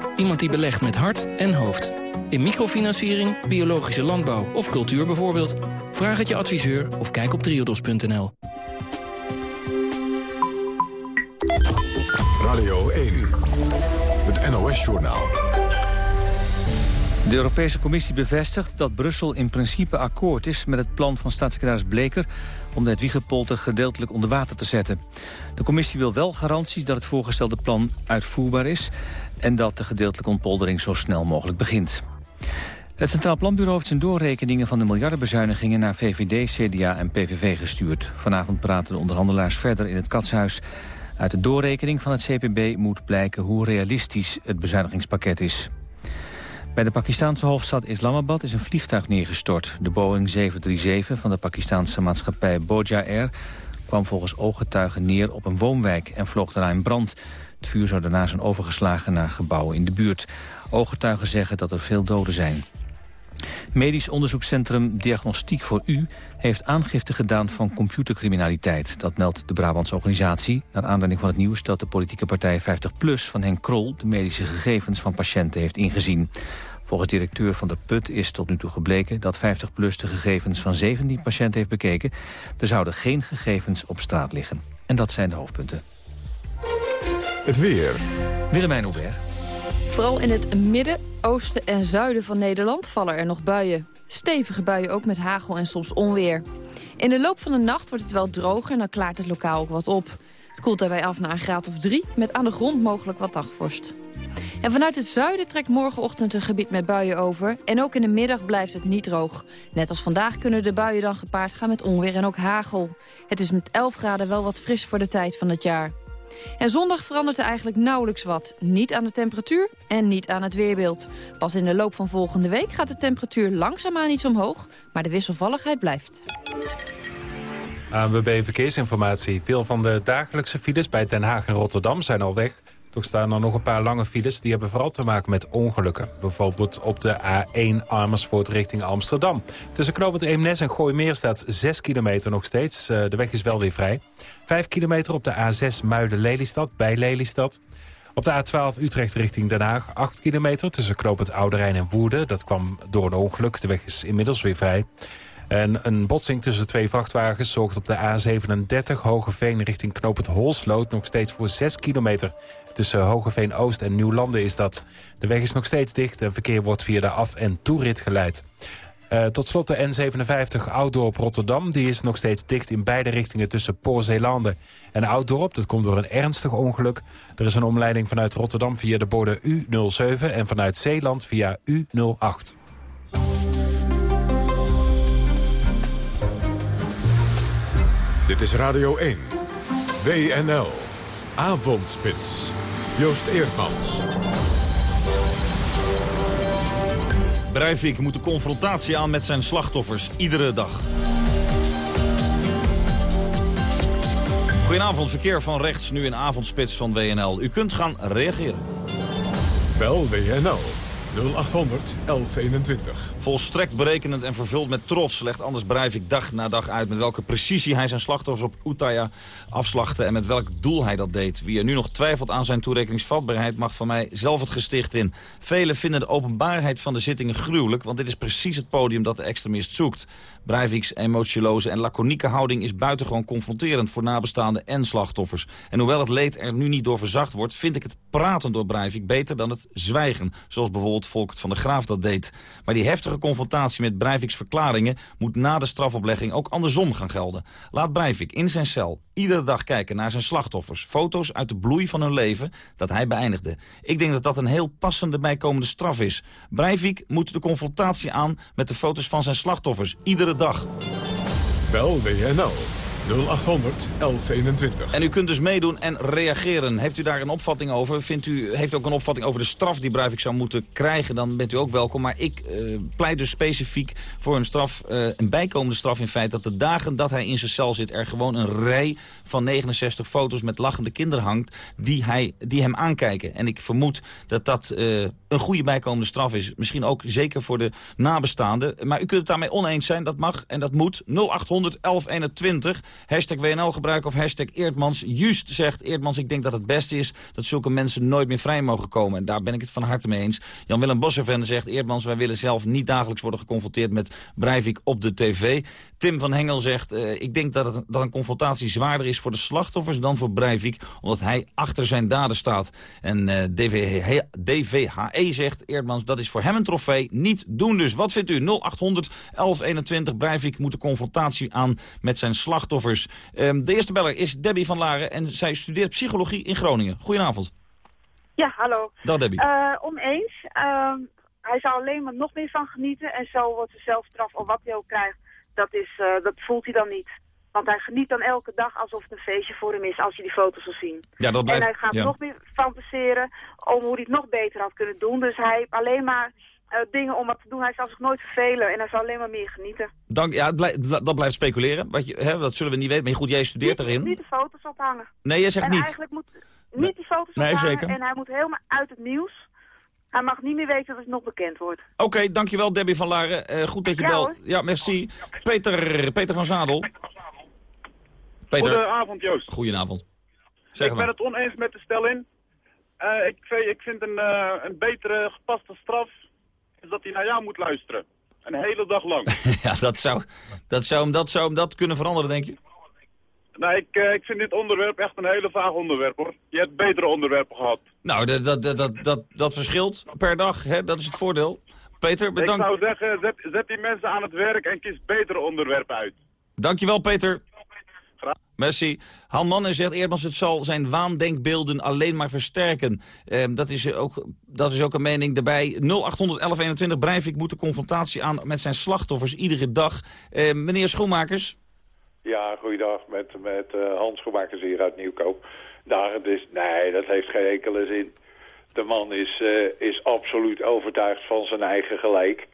Iemand die belegt met hart en hoofd. In microfinanciering, biologische landbouw of cultuur bijvoorbeeld. Vraag het je adviseur of kijk op triodos.nl. Radio 1. Het NOS-journaal. De Europese Commissie bevestigt dat Brussel in principe akkoord is... met het plan van staatssecretaris Bleker om de Hedwiggepolder gedeeltelijk onder water te zetten. De commissie wil wel garanties dat het voorgestelde plan uitvoerbaar is... en dat de gedeeltelijke ontpoldering zo snel mogelijk begint. Het Centraal Planbureau heeft zijn doorrekeningen van de miljardenbezuinigingen naar VVD, CDA en PVV gestuurd. Vanavond praten de onderhandelaars verder in het Katshuis. Uit de doorrekening van het CPB moet blijken hoe realistisch het bezuinigingspakket is. Bij de Pakistanse hoofdstad Islamabad is een vliegtuig neergestort. De Boeing 737 van de Pakistanse maatschappij Boja Air... kwam volgens ooggetuigen neer op een woonwijk en vloog daarna in brand. Het vuur zou daarna zijn overgeslagen naar gebouwen in de buurt. Ooggetuigen zeggen dat er veel doden zijn. Medisch onderzoekscentrum Diagnostiek voor U heeft aangifte gedaan van computercriminaliteit. Dat meldt de Brabantse organisatie. Naar aanleiding van het nieuws stelt de politieke partij 50PLUS van Henk Krol... de medische gegevens van patiënten heeft ingezien. Volgens directeur van de PUT is tot nu toe gebleken dat 50PLUS de gegevens van 17 patiënten heeft bekeken. Er zouden geen gegevens op straat liggen. En dat zijn de hoofdpunten. Het weer. Willemijn Hubert. Vooral in het midden, oosten en zuiden van Nederland vallen er nog buien. Stevige buien ook met hagel en soms onweer. In de loop van de nacht wordt het wel droger en dan klaart het lokaal ook wat op. Het koelt daarbij af naar een graad of drie, met aan de grond mogelijk wat dagvorst. En vanuit het zuiden trekt morgenochtend een gebied met buien over. En ook in de middag blijft het niet droog. Net als vandaag kunnen de buien dan gepaard gaan met onweer en ook hagel. Het is met 11 graden wel wat fris voor de tijd van het jaar. En zondag verandert er eigenlijk nauwelijks wat. Niet aan de temperatuur en niet aan het weerbeeld. Pas in de loop van volgende week gaat de temperatuur langzaamaan iets omhoog... maar de wisselvalligheid blijft. ANWB Verkeersinformatie. Veel van de dagelijkse files bij Den Haag en Rotterdam zijn al weg. Toch staan er nog een paar lange files. Die hebben vooral te maken met ongelukken. Bijvoorbeeld op de A1 Amersfoort richting Amsterdam. Tussen knooppunt Eemnes en Gooimeer staat 6 kilometer nog steeds. Eh, de weg is wel weer vrij. 5 kilometer op de A6 Muiden-Lelystad bij Lelystad. Op de A12 Utrecht richting Den Haag 8 kilometer tussen knooppunt Ouderijn en Woerden. Dat kwam door een ongeluk. De weg is inmiddels weer vrij. En een botsing tussen twee vrachtwagens zorgt op de A37 Hogeveen richting knooppunt Holsloot nog steeds voor 6 kilometer. Tussen Hogeveen Oost en Nieuwlanden is dat. De weg is nog steeds dicht en verkeer wordt via de af- en toerit geleid. Uh, tot slot de N57 Ouddorp Rotterdam. Die is nog steeds dicht in beide richtingen tussen Poorzeelanden en Ouddorp. Dat komt door een ernstig ongeluk. Er is een omleiding vanuit Rotterdam via de borden U07... en vanuit Zeeland via U08. Dit is Radio 1. WNL. Avondspits. Joost Eerdmans. Breivik moet de confrontatie aan met zijn slachtoffers. Iedere dag. Goedenavond, verkeer van rechts, nu in avondspits van WNL. U kunt gaan reageren. Bel WNL 0800 1121. Volstrekt berekenend en vervuld met trots legt Anders Breivik dag na dag uit... met welke precisie hij zijn slachtoffers op Utaya afslachtte... en met welk doel hij dat deed. Wie er nu nog twijfelt aan zijn toerekeningsvatbaarheid... mag van mij zelf het gesticht in. Velen vinden de openbaarheid van de zittingen gruwelijk... want dit is precies het podium dat de extremist zoekt. Breivik's emotieloze en laconieke houding is buitengewoon confronterend... voor nabestaanden en slachtoffers. En hoewel het leed er nu niet door verzacht wordt... vind ik het praten door Breivik beter dan het zwijgen. Zoals bijvoorbeeld Volkert van der Graaf dat deed. Maar die heftige confrontatie met Breivik's verklaringen... moet na de strafoplegging ook andersom gaan gelden. Laat Breivik in zijn cel iedere dag kijken naar zijn slachtoffers. Foto's uit de bloei van hun leven dat hij beëindigde. Ik denk dat dat een heel passende bijkomende straf is. Breivik moet de confrontatie aan met de foto's van zijn slachtoffers. Iedere dag. Bel WNL 0800 1121. En u kunt dus meedoen en reageren. Heeft u daar een opvatting over? Vindt u, heeft u ook een opvatting over de straf die Breivik zou moeten krijgen? Dan bent u ook welkom. Maar ik uh, pleit dus specifiek voor een straf, uh, een bijkomende straf in feite... dat de dagen dat hij in zijn cel zit er gewoon een rij van 69 foto's met lachende kinderen hangt... die, hij, die hem aankijken. En ik vermoed dat dat uh, een goede bijkomende straf is. Misschien ook zeker voor de nabestaanden. Maar u kunt het daarmee oneens zijn, dat mag en dat moet. 0800 1121. Hashtag WNL gebruiken of hashtag Eerdmans. Juist zegt Eerdmans, ik denk dat het beste is dat zulke mensen nooit meer vrij mogen komen. En daar ben ik het van harte mee eens. Jan-Willem Bosserven zegt, Eerdmans, wij willen zelf niet dagelijks worden geconfronteerd met Breivik op de tv. Tim van Hengel zegt, uh, ik denk dat, het, een confrontatie zwaarder is voor de slachtoffers dan voor Breivik. Omdat hij achter zijn daden staat. En DVH, DVHE zegt, Eerdmans, dat is voor hem een trofee. Niet doen dus. Wat vindt u? 0800 1121 Breivik moet de confrontatie aan met zijn slachtoffers. Um, de eerste beller is Debbie van Laren en zij studeert psychologie in Groningen. Goedenavond. Ja, hallo. Dag Debbie. Uh, oneens. Uh, hij zou alleen maar nog meer van genieten en zo wordt zijn zelfstraf of wat hij ook krijgt, dat, is, uh, dat voelt hij dan niet. Want hij geniet dan elke dag alsof het een feestje voor hem is als je die foto's zal zien. Ja, dat blijft, en hij gaat ja. nog meer fantaseren om hoe hij het nog beter had kunnen doen. Dus hij heeft alleen maar dingen om wat te doen. Hij zal zich nooit vervelen en hij zal alleen maar meer genieten. Dank, ja, blijft, dat blijft speculeren. Wat je, hè, dat zullen we niet weten. Maar goed, jij studeert niet, erin. Niet de foto's ophangen. Nee, jij zegt en niet. eigenlijk moet niet die foto's nee, ophangen. Zeker. En hij moet helemaal uit het nieuws. Hij mag niet meer weten dat het nog bekend wordt. Oké, okay, dankjewel Debbie van Laren. Uh, goed dat je ja, belt. Hoor. Ja, merci. Peter, Peter van Zadel. Peter. Goedenavond Joost. Goedenavond. Zeg ik ben het oneens met de stelling. Uh, ik, ik vind een, uh, een betere gepaste straf is dat hij naar jou moet luisteren. Een hele dag lang. ja, dat zou, dat, zou hem, dat zou hem dat kunnen veranderen, denk je? Nou, ik, uh, ik vind dit onderwerp echt een hele vaag onderwerp, hoor. Je hebt betere onderwerpen gehad. Nou, dat, dat, dat, dat, dat verschilt per dag, hè? dat is het voordeel. Peter, bedankt. Ik zou zeggen, zet, zet die mensen aan het werk en kies betere onderwerpen uit. Dankjewel, Peter. Graag. Merci. Han Mannen zegt Eerdmans het zal zijn waandenkbeelden alleen maar versterken. Uh, dat, is ook, dat is ook een mening daarbij. 081121 Breivik moet de confrontatie aan met zijn slachtoffers iedere dag. Uh, meneer Schoenmakers? Ja, goeiedag. Met, met uh, Hans Schoenmakers hier uit Nieuwkoop. Daar, het is, nee, dat heeft geen enkele zin. De man is, uh, is absoluut overtuigd van zijn eigen gelijk.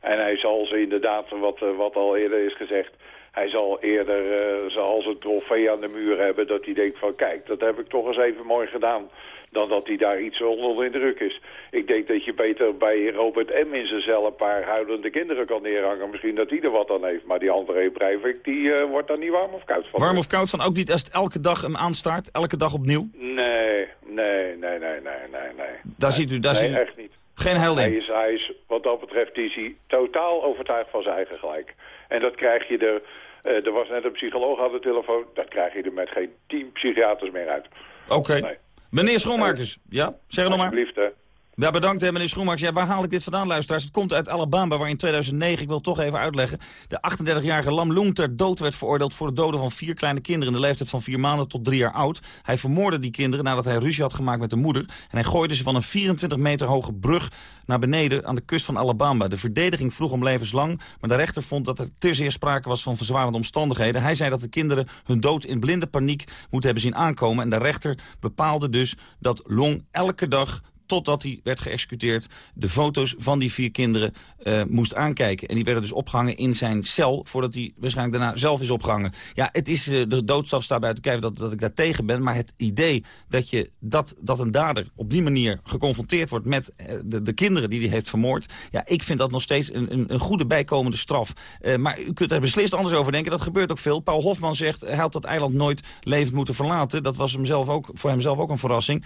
En hij zal ze inderdaad, wat, uh, wat al eerder is gezegd... hij zal eerder uh, zoals een trofee aan de muur hebben... dat hij denkt van kijk, dat heb ik toch eens even mooi gedaan... dan dat hij daar iets onder in druk is. Ik denk dat je beter bij Robert M. in zijn cel een paar huilende kinderen kan neerhangen. Misschien dat hij er wat aan heeft. Maar die André Breivik, die uh, wordt daar niet warm of koud van. Warm of koud van? Ook niet als het elke dag hem aanstaart? Elke dag opnieuw? Nee, nee, nee, nee, nee, nee. nee. Daar ziet u, daar nee, ziet u. echt niet. Geen helding. Hij is, hij is, wat dat betreft is hij totaal overtuigd van zijn eigen gelijk. En dat krijg je er... Uh, er was net een psycholoog aan de telefoon. Dat krijg je er met geen tien psychiaters meer uit. Oké. Okay. Nee. Meneer Schoenmakers, ja? Zeg nog maar. Alsjeblieft. Ja, bedankt hè, meneer Schoenmakers. Ja, waar haal ik dit vandaan, luisteraars? Het komt uit Alabama, waar in 2009, ik wil toch even uitleggen... de 38-jarige Lam Loen ter dood werd veroordeeld... voor het doden van vier kleine kinderen in de leeftijd van vier maanden tot drie jaar oud. Hij vermoordde die kinderen nadat hij ruzie had gemaakt met de moeder. En hij gooide ze van een 24 meter hoge brug naar beneden aan de kust van Alabama. De verdediging vroeg om levenslang, maar de rechter vond dat er te zeer sprake was van verzwarende omstandigheden. Hij zei dat de kinderen hun dood in blinde paniek moeten hebben zien aankomen. En de rechter bepaalde dus dat Long elke dag totdat hij werd geëxecuteerd, de foto's van die vier kinderen uh, moest aankijken. En die werden dus opgehangen in zijn cel, voordat hij waarschijnlijk daarna zelf is opgehangen. Ja, het is, uh, de doodstraf staat buiten kijf dat, dat ik daar tegen ben, maar het idee dat, je, dat, dat een dader op die manier geconfronteerd wordt met de, de kinderen die hij heeft vermoord, ja, ik vind dat nog steeds een, een, een goede bijkomende straf. maar u kunt er beslist anders over denken, dat gebeurt ook veel. Paul Hofman zegt, hij had dat eiland nooit levend moeten verlaten. Dat was hem zelf ook, voor hemzelf ook een verrassing.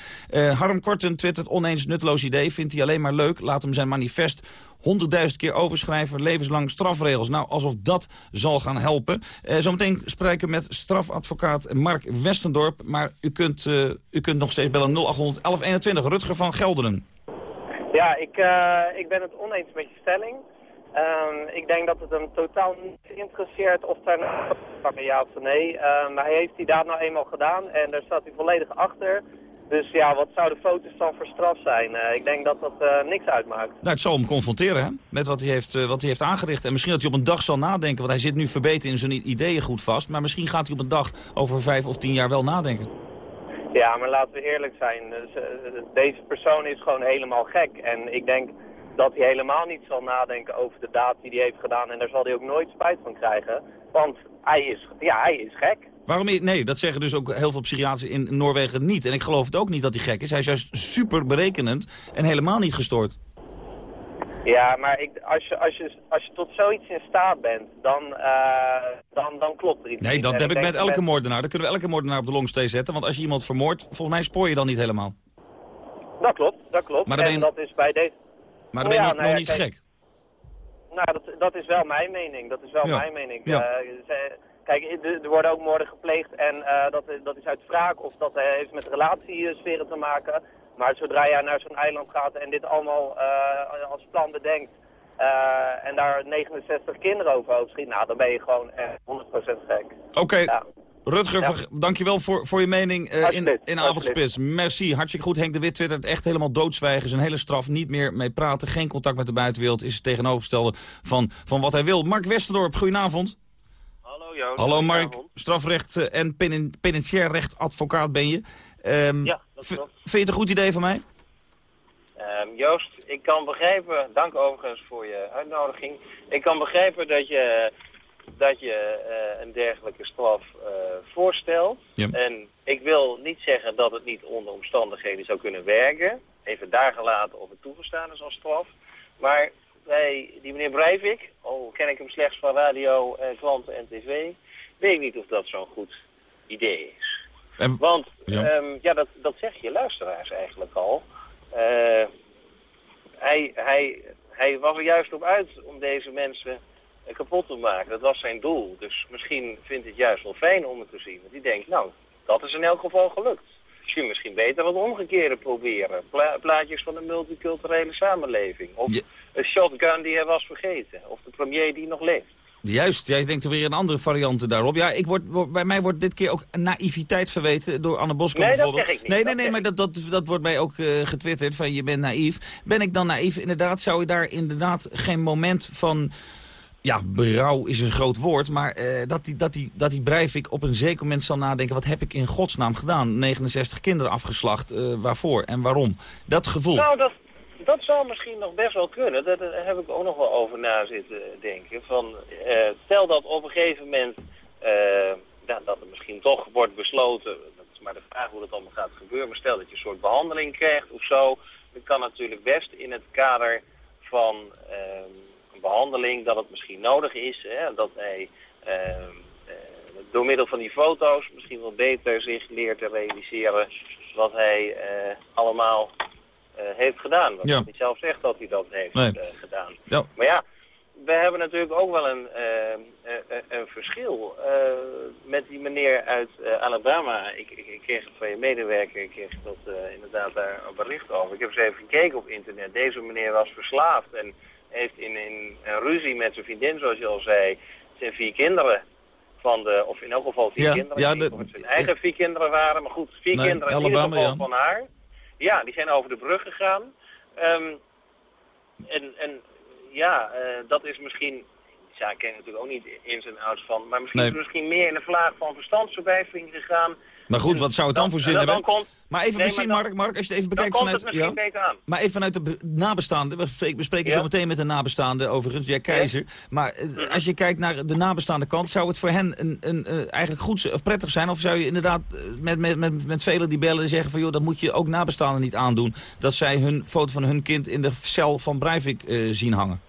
Harm Korten twittert oneens nutteloos idee, vindt hij alleen maar leuk. Laat hem zijn manifest honderdduizend keer overschrijven, levenslang strafregels. Nou, alsof dat zal gaan helpen. Uh, zometeen spreken met strafadvocaat Mark Westendorp. Maar u kunt, uh, u kunt nog steeds bellen 0800 1121. Rutger van Gelderen. Ja, ik, eh, ik ben het oneens met je stelling. Ehm, ik denk dat het hem totaal niet interesseert of daar nou ja of nee. Ehm, maar hij heeft die daad nou eenmaal gedaan en daar staat hij volledig achter. Dus ja, wat zouden foto's dan voor straf zijn? Eh, ik denk dat dat eh, niks uitmaakt. Nou, het zal hem confronteren hè? met wat hij, heeft, eh, wat hij heeft aangericht. En misschien dat hij op een dag zal nadenken, want hij zit nu verbeterd in zijn ideeën goed vast. Maar misschien gaat hij op een dag over vijf of tien jaar wel nadenken. Ja, maar laten we eerlijk zijn. Deze persoon is gewoon helemaal gek. En ik denk dat hij helemaal niet zal nadenken over de daad die hij heeft gedaan. En daar zal hij ook nooit spijt van krijgen. Want hij is, ja, hij is gek. Waarom? Nee, dat zeggen dus ook heel veel psychiaters in Noorwegen niet. En ik geloof het ook niet dat hij gek is. Hij is juist super berekenend en helemaal niet gestoord. Ja, maar ik, als, je, als, je, als je tot zoiets in staat bent, dan, eh, dan, dan klopt er iets Nee, dat En heb ik met elke moordenaar. Dan kunnen we elke moordenaar op de longstee zetten. Want als je iemand vermoordt, volgens mij spoor je dan niet helemaal. Dat klopt, dat klopt. Maar dan ben en je- dat is bij deze... Maar dan ben je Ja, nog, nou nog ja, niet kijk, gek. Nou, dat, dat is wel mijn mening. Dat is wel Ja. mijn mening. Ja. Ze- kijk, er, worden ook moorden gepleegd en eh, dat, dat is uit wraak of dat eh, heeft met relatiesferen te maken. Maar zodra jij naar zo'n eiland gaat en dit allemaal eh, als plan bedenkt en daar 69 kinderen overhoop schiet, nou, dan ben je gewoon echt 100% gek. Oké, Ja. Rutger, Ja. dankjewel voor, voor je mening in, in Avondspits. Merci, hartstikke goed. Henk de Wit twittert echt helemaal doodzwijgen. Zijn hele straf, niet meer mee praten, geen contact met de buitenwereld... is het tegenovergestelde van, van wat hij wil. Mark Westerdorp, goedenavond. Hallo Mark, strafrecht eh, en pen- penitentiair recht advocaat ben je. Ehm, Ja, dat v- klopt. Vind je het een goed idee van mij? Ehm, Joost, ik kan begrijpen, dank overigens voor je uitnodiging. Ik kan begrijpen dat je, dat je eh, een dergelijke straf eh, voorstelt. Ja. En ik wil niet zeggen dat het niet onder omstandigheden zou kunnen werken. Even daar gelaten of het toegestaan is als straf. Maar bij die meneer Breivik, al ken ik hem slechts van radio, eh, klanten en tv, weet ik niet of dat zo'n goed idee is. En- Want Ja. ja, ja dat, dat zeg je luisteraars eigenlijk al. Eh, hij, hij, hij was er juist op uit om deze mensen eh, kapot te maken. Dat was zijn doel. Dus misschien vindt hij het juist wel fijn om het te zien. Want hij denkt, nou, dat is in elk geval gelukt. Misschien, misschien beter het omgekeerde proberen. Pla- plaatjes van een multiculturele samenleving. Of Ja. Een shotgun die hij was vergeten. Of de premier die nog leeft. Juist, jij denkt er weer een andere variant daarop. Ja, ik word, word- bij mij wordt dit keer ook naïviteit verweten door Anne Bosco Nee, dat bijvoorbeeld. zeg ik niet, Nee, nee, dat nee, maar dat, dat, dat wordt mij ook eh, getwitterd van je bent naïef. Ben ik dan naïef? Inderdaad, zou je daar inderdaad geen moment van... Ja, berouw is een groot woord, maar eh, dat die, dat die, dat die Breivik op een zeker moment zal nadenken... wat heb ik in godsnaam gedaan? 69 kinderen afgeslacht, eh, waarvoor en waarom? Dat gevoel. Nou, dat, dat zou misschien nog best wel kunnen. Daar, heb ik ook nog wel over na zitten denken. Van, eh, stel dat op een gegeven moment eh, ja, dat er misschien toch wordt besloten, dat is maar de vraag hoe dat allemaal gaat gebeuren, maar stel dat je een soort behandeling krijgt of zo, dan kan natuurlijk best in het kader van ehm, een behandeling dat het misschien nodig is, hè, dat hij ehm, eh, door middel van die foto's misschien wel beter zich leert te realiseren wat hij eh, allemaal eh, heeft gedaan. Want Ja. hij zelf zegt dat hij dat heeft Nee. eh, gedaan. Ja. Maar ja, we hebben natuurlijk ook wel een, eh, eh, eh, een verschil eh, met die meneer uit eh, Alabama. Ik, ik, ik kreeg het van je medewerker, ik kreeg dat eh, inderdaad daar een bericht over. Ik heb eens even gekeken op internet. Deze meneer was verslaafd en heeft in, in een ruzie met zijn vriendin, zoals je al zei, zijn vier kinderen van de, of in elk geval vier Ja, kinderen. ja, de- niet of het zijn eigen vier kinderen waren, maar goed, vier Nee, kinderen in Alabama, ieder geval ja. van haar. Ja, die zijn over de brug gegaan. Ehm, en, en ja, eh, dat is misschien, ja, ik ken natuurlijk ook niet in zijn ouds van, maar misschien Nee. is het misschien meer in de vlaag van verstandsverbijstering gegaan. Maar goed, wat zou het dan voor zin dan hebben? komt- Maar even Nee, misschien, maar Mark, Mark, als je het even bekijkt vanuit... aan. Maar even vanuit de be- nabestaanden. We spreken, Ja. zo meteen met de nabestaanden overigens, jij keizer. Maar eh, als je kijkt naar de nabestaande kant, zou het voor hen een, een, eh, eigenlijk goed of prettig zijn? Of zou je inderdaad eh, met, met, met, met velen die bellen zeggen van... joh, dat moet je ook nabestaanden niet aandoen. Dat zij hun foto van hun kind in de cel van Breivik zien hangen.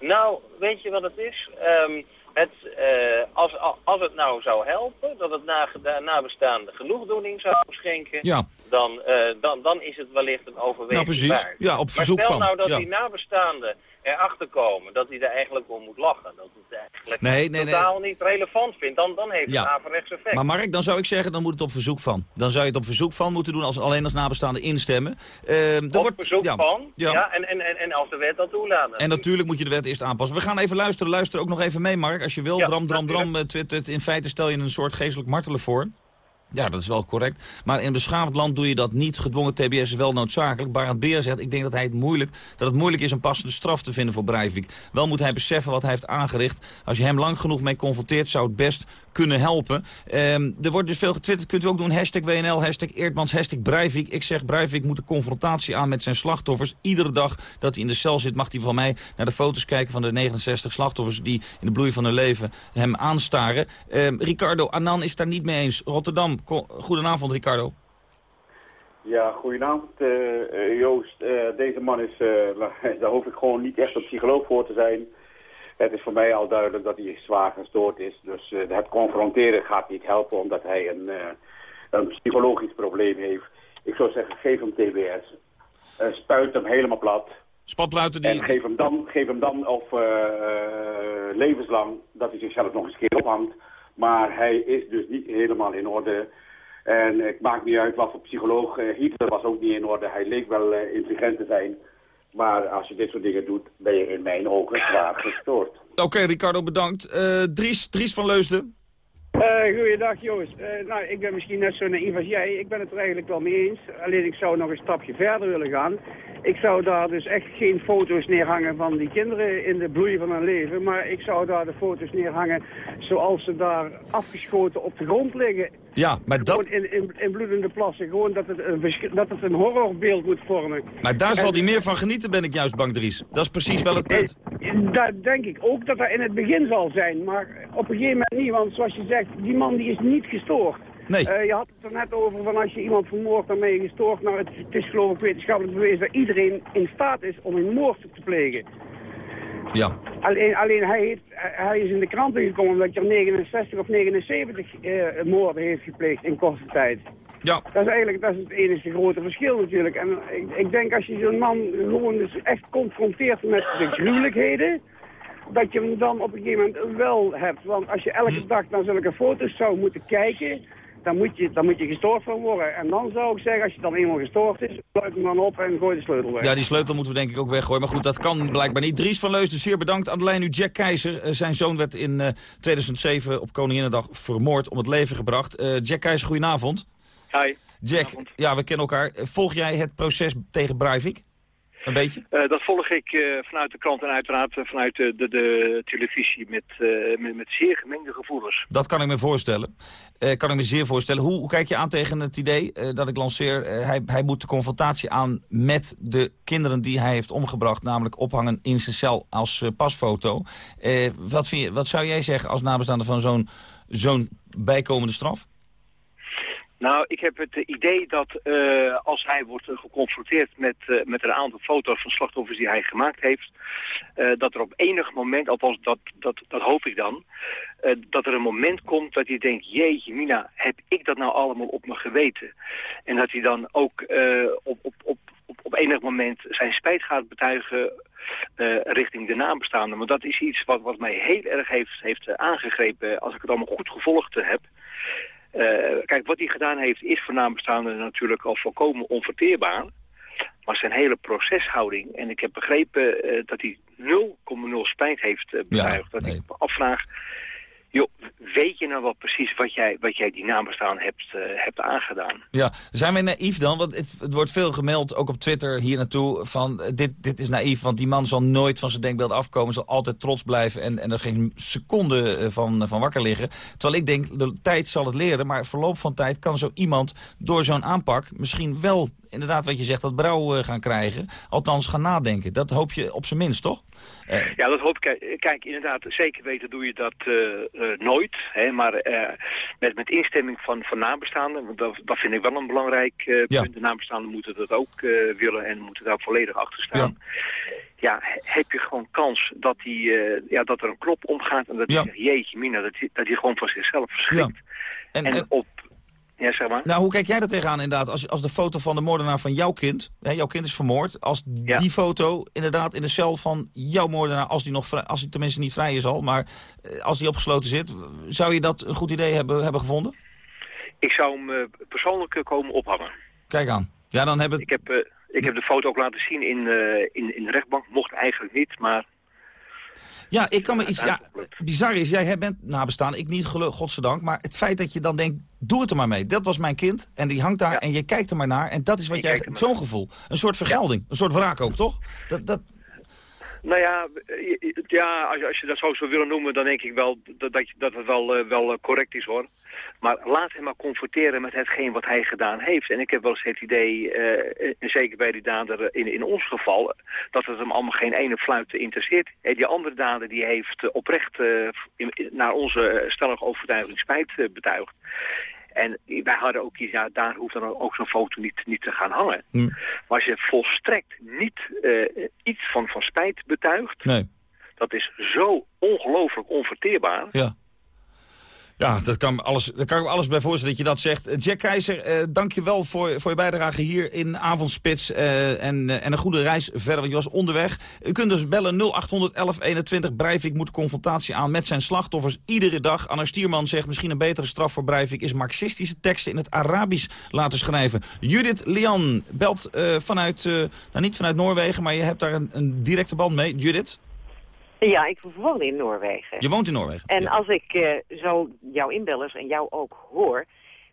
Nou, weet je wat het is? Ehm, met, eh, als, als het nou zou helpen, dat het na, nabestaande genoegdoening zou schenken, Ja. dan, eh, dan, dan is het wellicht een overweging Nou, precies. waard. Ja, op verzoek maar stel van, nou dat ja. die nabestaanden erachter komen dat hij er eigenlijk om moet lachen. Dat het eigenlijk Nee, nee, nee. totaal niet relevant vindt. Dan, dan heeft Ja. het averechts effect. Maar Mark, dan zou ik zeggen, dan moet het op verzoek van. Dan zou je het op verzoek van moeten doen, als, alleen als nabestaanden instemmen. Er Op wordt, verzoek ja, van, ja, ja. en, en, en, en als de wet dat toelaat. En natuurlijk moet je de wet eerst aanpassen. We gaan even luisteren. Luister ook nog even mee, Mark. Als je wil, dram, dram, dram, eh, twittert. In feite stel je een soort geestelijk martelen voor. Ja, dat is wel correct. Maar in een beschaafd land doe je dat niet. Gedwongen TBS is wel noodzakelijk. Barend Beer zegt, ik denk dat, hij het moeilijk, dat het moeilijk is een passende straf te vinden voor Breivik. Wel moet hij beseffen wat hij heeft aangericht. Als je hem lang genoeg mee confronteert, zou het best kunnen helpen. Ehm, er wordt dus veel getwitterd. Kunt u ook doen. Hashtag WNL, hashtag Eerdmans, hashtag Breivik. Ik zeg, Breivik moet de confrontatie aan met zijn slachtoffers. Iedere dag dat hij in de cel zit, mag hij van mij naar de foto's kijken van de 69 slachtoffers die in de bloei van hun leven hem aanstaren. Ehm, Ricardo Anan is daar niet mee eens. Rotterdam, goedenavond Ricardo. Ja, goedenavond eh, eh, Joost. Eh, deze man is, daar hoef ik gewoon niet echt een psycholoog voor te zijn. Het is voor mij al duidelijk dat hij zwaar gestoord is. Dus het confronteren gaat niet helpen omdat hij een, een psychologisch probleem heeft. Ik zou zeggen, geef hem TBS. Spuit hem helemaal plat. Spatluiten die... En geef hem dan, geef hem dan of levenslang dat hij zichzelf nog eens een keer ophangt. Maar hij is dus niet helemaal in orde. En het maakt niet uit wat voor psycholoog. eh, Hitler was ook niet in orde. Hij leek wel eh, intelligent te zijn. Maar als je dit soort dingen doet, ben je in mijn ogen zwaar gestoord. Oké, Ricardo, bedankt. Eh, Dries, Dries van Leusden. Eh goeiedag Joost. Eh, nou, ik ben misschien net zo naïef als jij. Ik ben het er eigenlijk wel mee eens. Alleen ik zou nog een stapje verder willen gaan. Ik zou daar dus echt geen foto's neerhangen van die kinderen in de bloei van hun leven. Maar ik zou daar de foto's neerhangen zoals ze daar afgeschoten op de grond liggen. Ja, maar dat... Gewoon in, in, in bloedende plassen. Gewoon dat het, een, dat het een horrorbeeld moet vormen. Maar daar zal hij meer van genieten, ben ik juist bang, Dries. Dat is precies wel het punt. Dat denk ik ook dat dat in het begin zal zijn, maar op een gegeven moment niet. Want zoals je zegt, die man die is niet gestoord. Nee. Eh, je had het er net over van als je iemand vermoordt, dan ben je gestoord. Nou, het, het is geloof ik wetenschappelijk bewezen dat iedereen in staat is om een moord te plegen. Ja. Alleen, alleen hij, heeft, hij is in de kranten gekomen omdat hij er 69 of 79 eh, moorden heeft gepleegd in korte tijd. Ja. Dat is eigenlijk dat is het enige grote verschil natuurlijk. En ik, ik denk als je zo'n man gewoon dus echt confronteert met de gruwelijkheden, dat je hem dan op een gegeven moment wel hebt. Want als je elke dag naar zulke foto's zou moeten kijken, dan moet je, dan moet je gestoord van worden. En dan zou ik zeggen, als je dan eenmaal gestoord is, sluit hem dan op en gooi de sleutel weg. Ja, die sleutel moeten we denk ik ook weggooien. Maar goed, dat kan blijkbaar niet. Dries van Leusden, zeer bedankt. Aan de lijn nu Jack Keizer. Eh, zijn zoon werd in eh, 2007 op Koninginnedag vermoord, om het leven gebracht. Eh, Jack Keizer, goedenavond. Hi. Jack, ja, we kennen elkaar. Eh, Volg jij het proces tegen Breivik? Een beetje? Eh, dat volg ik eh, vanuit de krant en uiteraard eh, vanuit de, de, de televisie met, met, met zeer gemengde gevoelens. Dat kan ik me voorstellen. Kan ik me zeer voorstellen. Hoe, hoe kijk je aan tegen het idee dat ik lanceer... hij, hij moet de confrontatie aan met de kinderen die hij heeft omgebracht... namelijk ophangen in zijn cel als pasfoto. Wat, vind je, wat zou jij zeggen als nabestaande van zo'n zo'n bijkomende straf? Nou, ik heb het idee dat eh, als hij wordt geconfronteerd met, eh, met een aantal foto's van slachtoffers die hij gemaakt heeft, eh, dat er op enig moment, althans dat, dat, dat hoop ik dan, dat er een moment komt dat hij denkt, jeetje Mina, heb ik dat nou allemaal op me geweten? En dat hij dan ook op, op, op, op, op enig moment zijn spijt gaat betuigen richting de nabestaanden. Want dat is iets wat, wat mij heel erg heeft, heeft aangegrepen als ik het allemaal goed gevolgd heb. Eh, kijk, wat hij gedaan heeft is voor nabestaanden natuurlijk al volkomen onverteerbaar. Maar zijn hele proceshouding, en ik heb begrepen eh, dat hij 0,0 spijt heeft eh, betuigd. dat ik me afvraag, joh, weet je nou wel precies wat jij, wat jij die nabestaanden hebt, eh, hebt aangedaan? Ja, zijn wij naïef dan? Want het, het wordt veel gemeld, ook op Twitter hier naartoe... van eh, dit, dit is naïef, want die man zal nooit van zijn denkbeeld afkomen... zal altijd trots blijven en, en er geen seconde eh, van, van wakker liggen. Terwijl ik denk, de tijd zal het leren... maar verloop van tijd kan zo iemand door zo'n aanpak... misschien wel, inderdaad wat je zegt, dat brouw eh, gaan krijgen. Althans gaan nadenken. Dat hoop je op zijn minst, toch? Eh, Ja, dat hoop ik. Eh, Kijk, inderdaad, zeker weten doe je dat nooit. Hè, maar met, met instemming van, van nabestaanden, want dat, dat vind ik wel een belangrijk Ja. punt. De nabestaanden moeten dat ook willen en moeten daar volledig achter staan. Ja. ja, he- heb je gewoon kans dat, die, ja, dat er een knop omgaat en dat Ja. zegt, jeetje mina, dat hij, dat hij gewoon van zichzelf Ja. verschrikt. En, En, en- op, ja zeg maar. nou, hoe kijk jij er tegenaan inderdaad? Als, als de foto van de moordenaar van jouw kind, hè, jouw kind is vermoord. Als die foto inderdaad in de cel van jouw moordenaar, als die, nog vrij, als die tenminste niet vrij is al, maar eh, als die opgesloten zit, zou je dat een goed idee hebben, hebben gevonden? Ik zou hem eh, persoonlijk eh, komen ophangen. Kijk aan. Ja, dan hebben... Ik heb, ik heb de foto ook laten zien in, in, in de rechtbank. Mocht eigenlijk niet, maar Ja, ik kan me iets... Ja, bizar is, jij bent nabestaan, ik niet, geluk, godzijdank. Maar het feit dat je dan denkt, doe het er maar mee. Dat was mijn kind en die hangt daar en je kijkt er maar naar. En dat is wat jij... Zo'n gevoel. Een soort vergelding. Een soort wraak ook, toch? Dat, dat, Nou ja, eh, ja als, je, als je dat zo zou willen noemen, dan denk ik wel dat, dat, dat het wel, eh, wel eh, correct is hoor. Maar laat hem maar confronteren met hetgeen wat hij gedaan heeft. En ik heb wel eens het idee, eh, en zeker bij die dader in, in ons geval, dat het hem allemaal geen ene fluit interesseert. Eh, die andere dader die heeft oprecht naar onze stellige overtuiging spijt betuigd. En wij hadden ook iets, ja, daar hoeft dan ook zo'n foto niet, niet te gaan hangen. Hm. Maar als je volstrekt niet eh, iets van, van spijt betuigt, nee. dat is zo ongelooflijk onverteerbaar. Ja. Ja, dat kan, alles, daar kan ik me alles bij voorstellen dat je dat zegt. Eh, Jack Keizer, eh, dank je wel voor, voor je bijdrage hier in Avondspits. eh, en, en een goede reis verder, want je was onderweg. U kunt dus bellen 0800 1121. Breivik moet confrontatie aan met zijn slachtoffers iedere dag. Anna Stierman zegt misschien een betere straf voor Breivik... is marxistische teksten in het Arabisch laten schrijven. Judith Lian belt vanuit, nou niet vanuit Noorwegen... maar je hebt daar een, een directe band mee. Judith, Ja, ik woon in Noorwegen. je woont in Noorwegen. En als ik eh, zo jouw inbellers en jou ook hoor,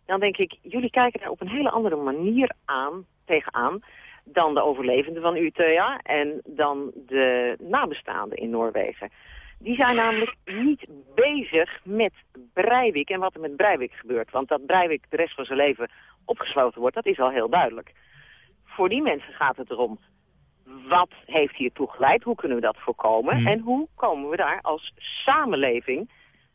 dan denk ik, jullie kijken daar op een hele andere manier aan, tegenaan dan de overlevenden van Utøya en dan de nabestaanden in Noorwegen. Die zijn namelijk niet bezig met Breivik en wat er met Breivik gebeurt. Want dat Breivik de rest van zijn leven opgesloten wordt, dat is al heel duidelijk. Voor die mensen gaat het erom, wat heeft hiertoe geleid? Hoe kunnen we dat voorkomen? Mhm. En hoe komen we daar als samenleving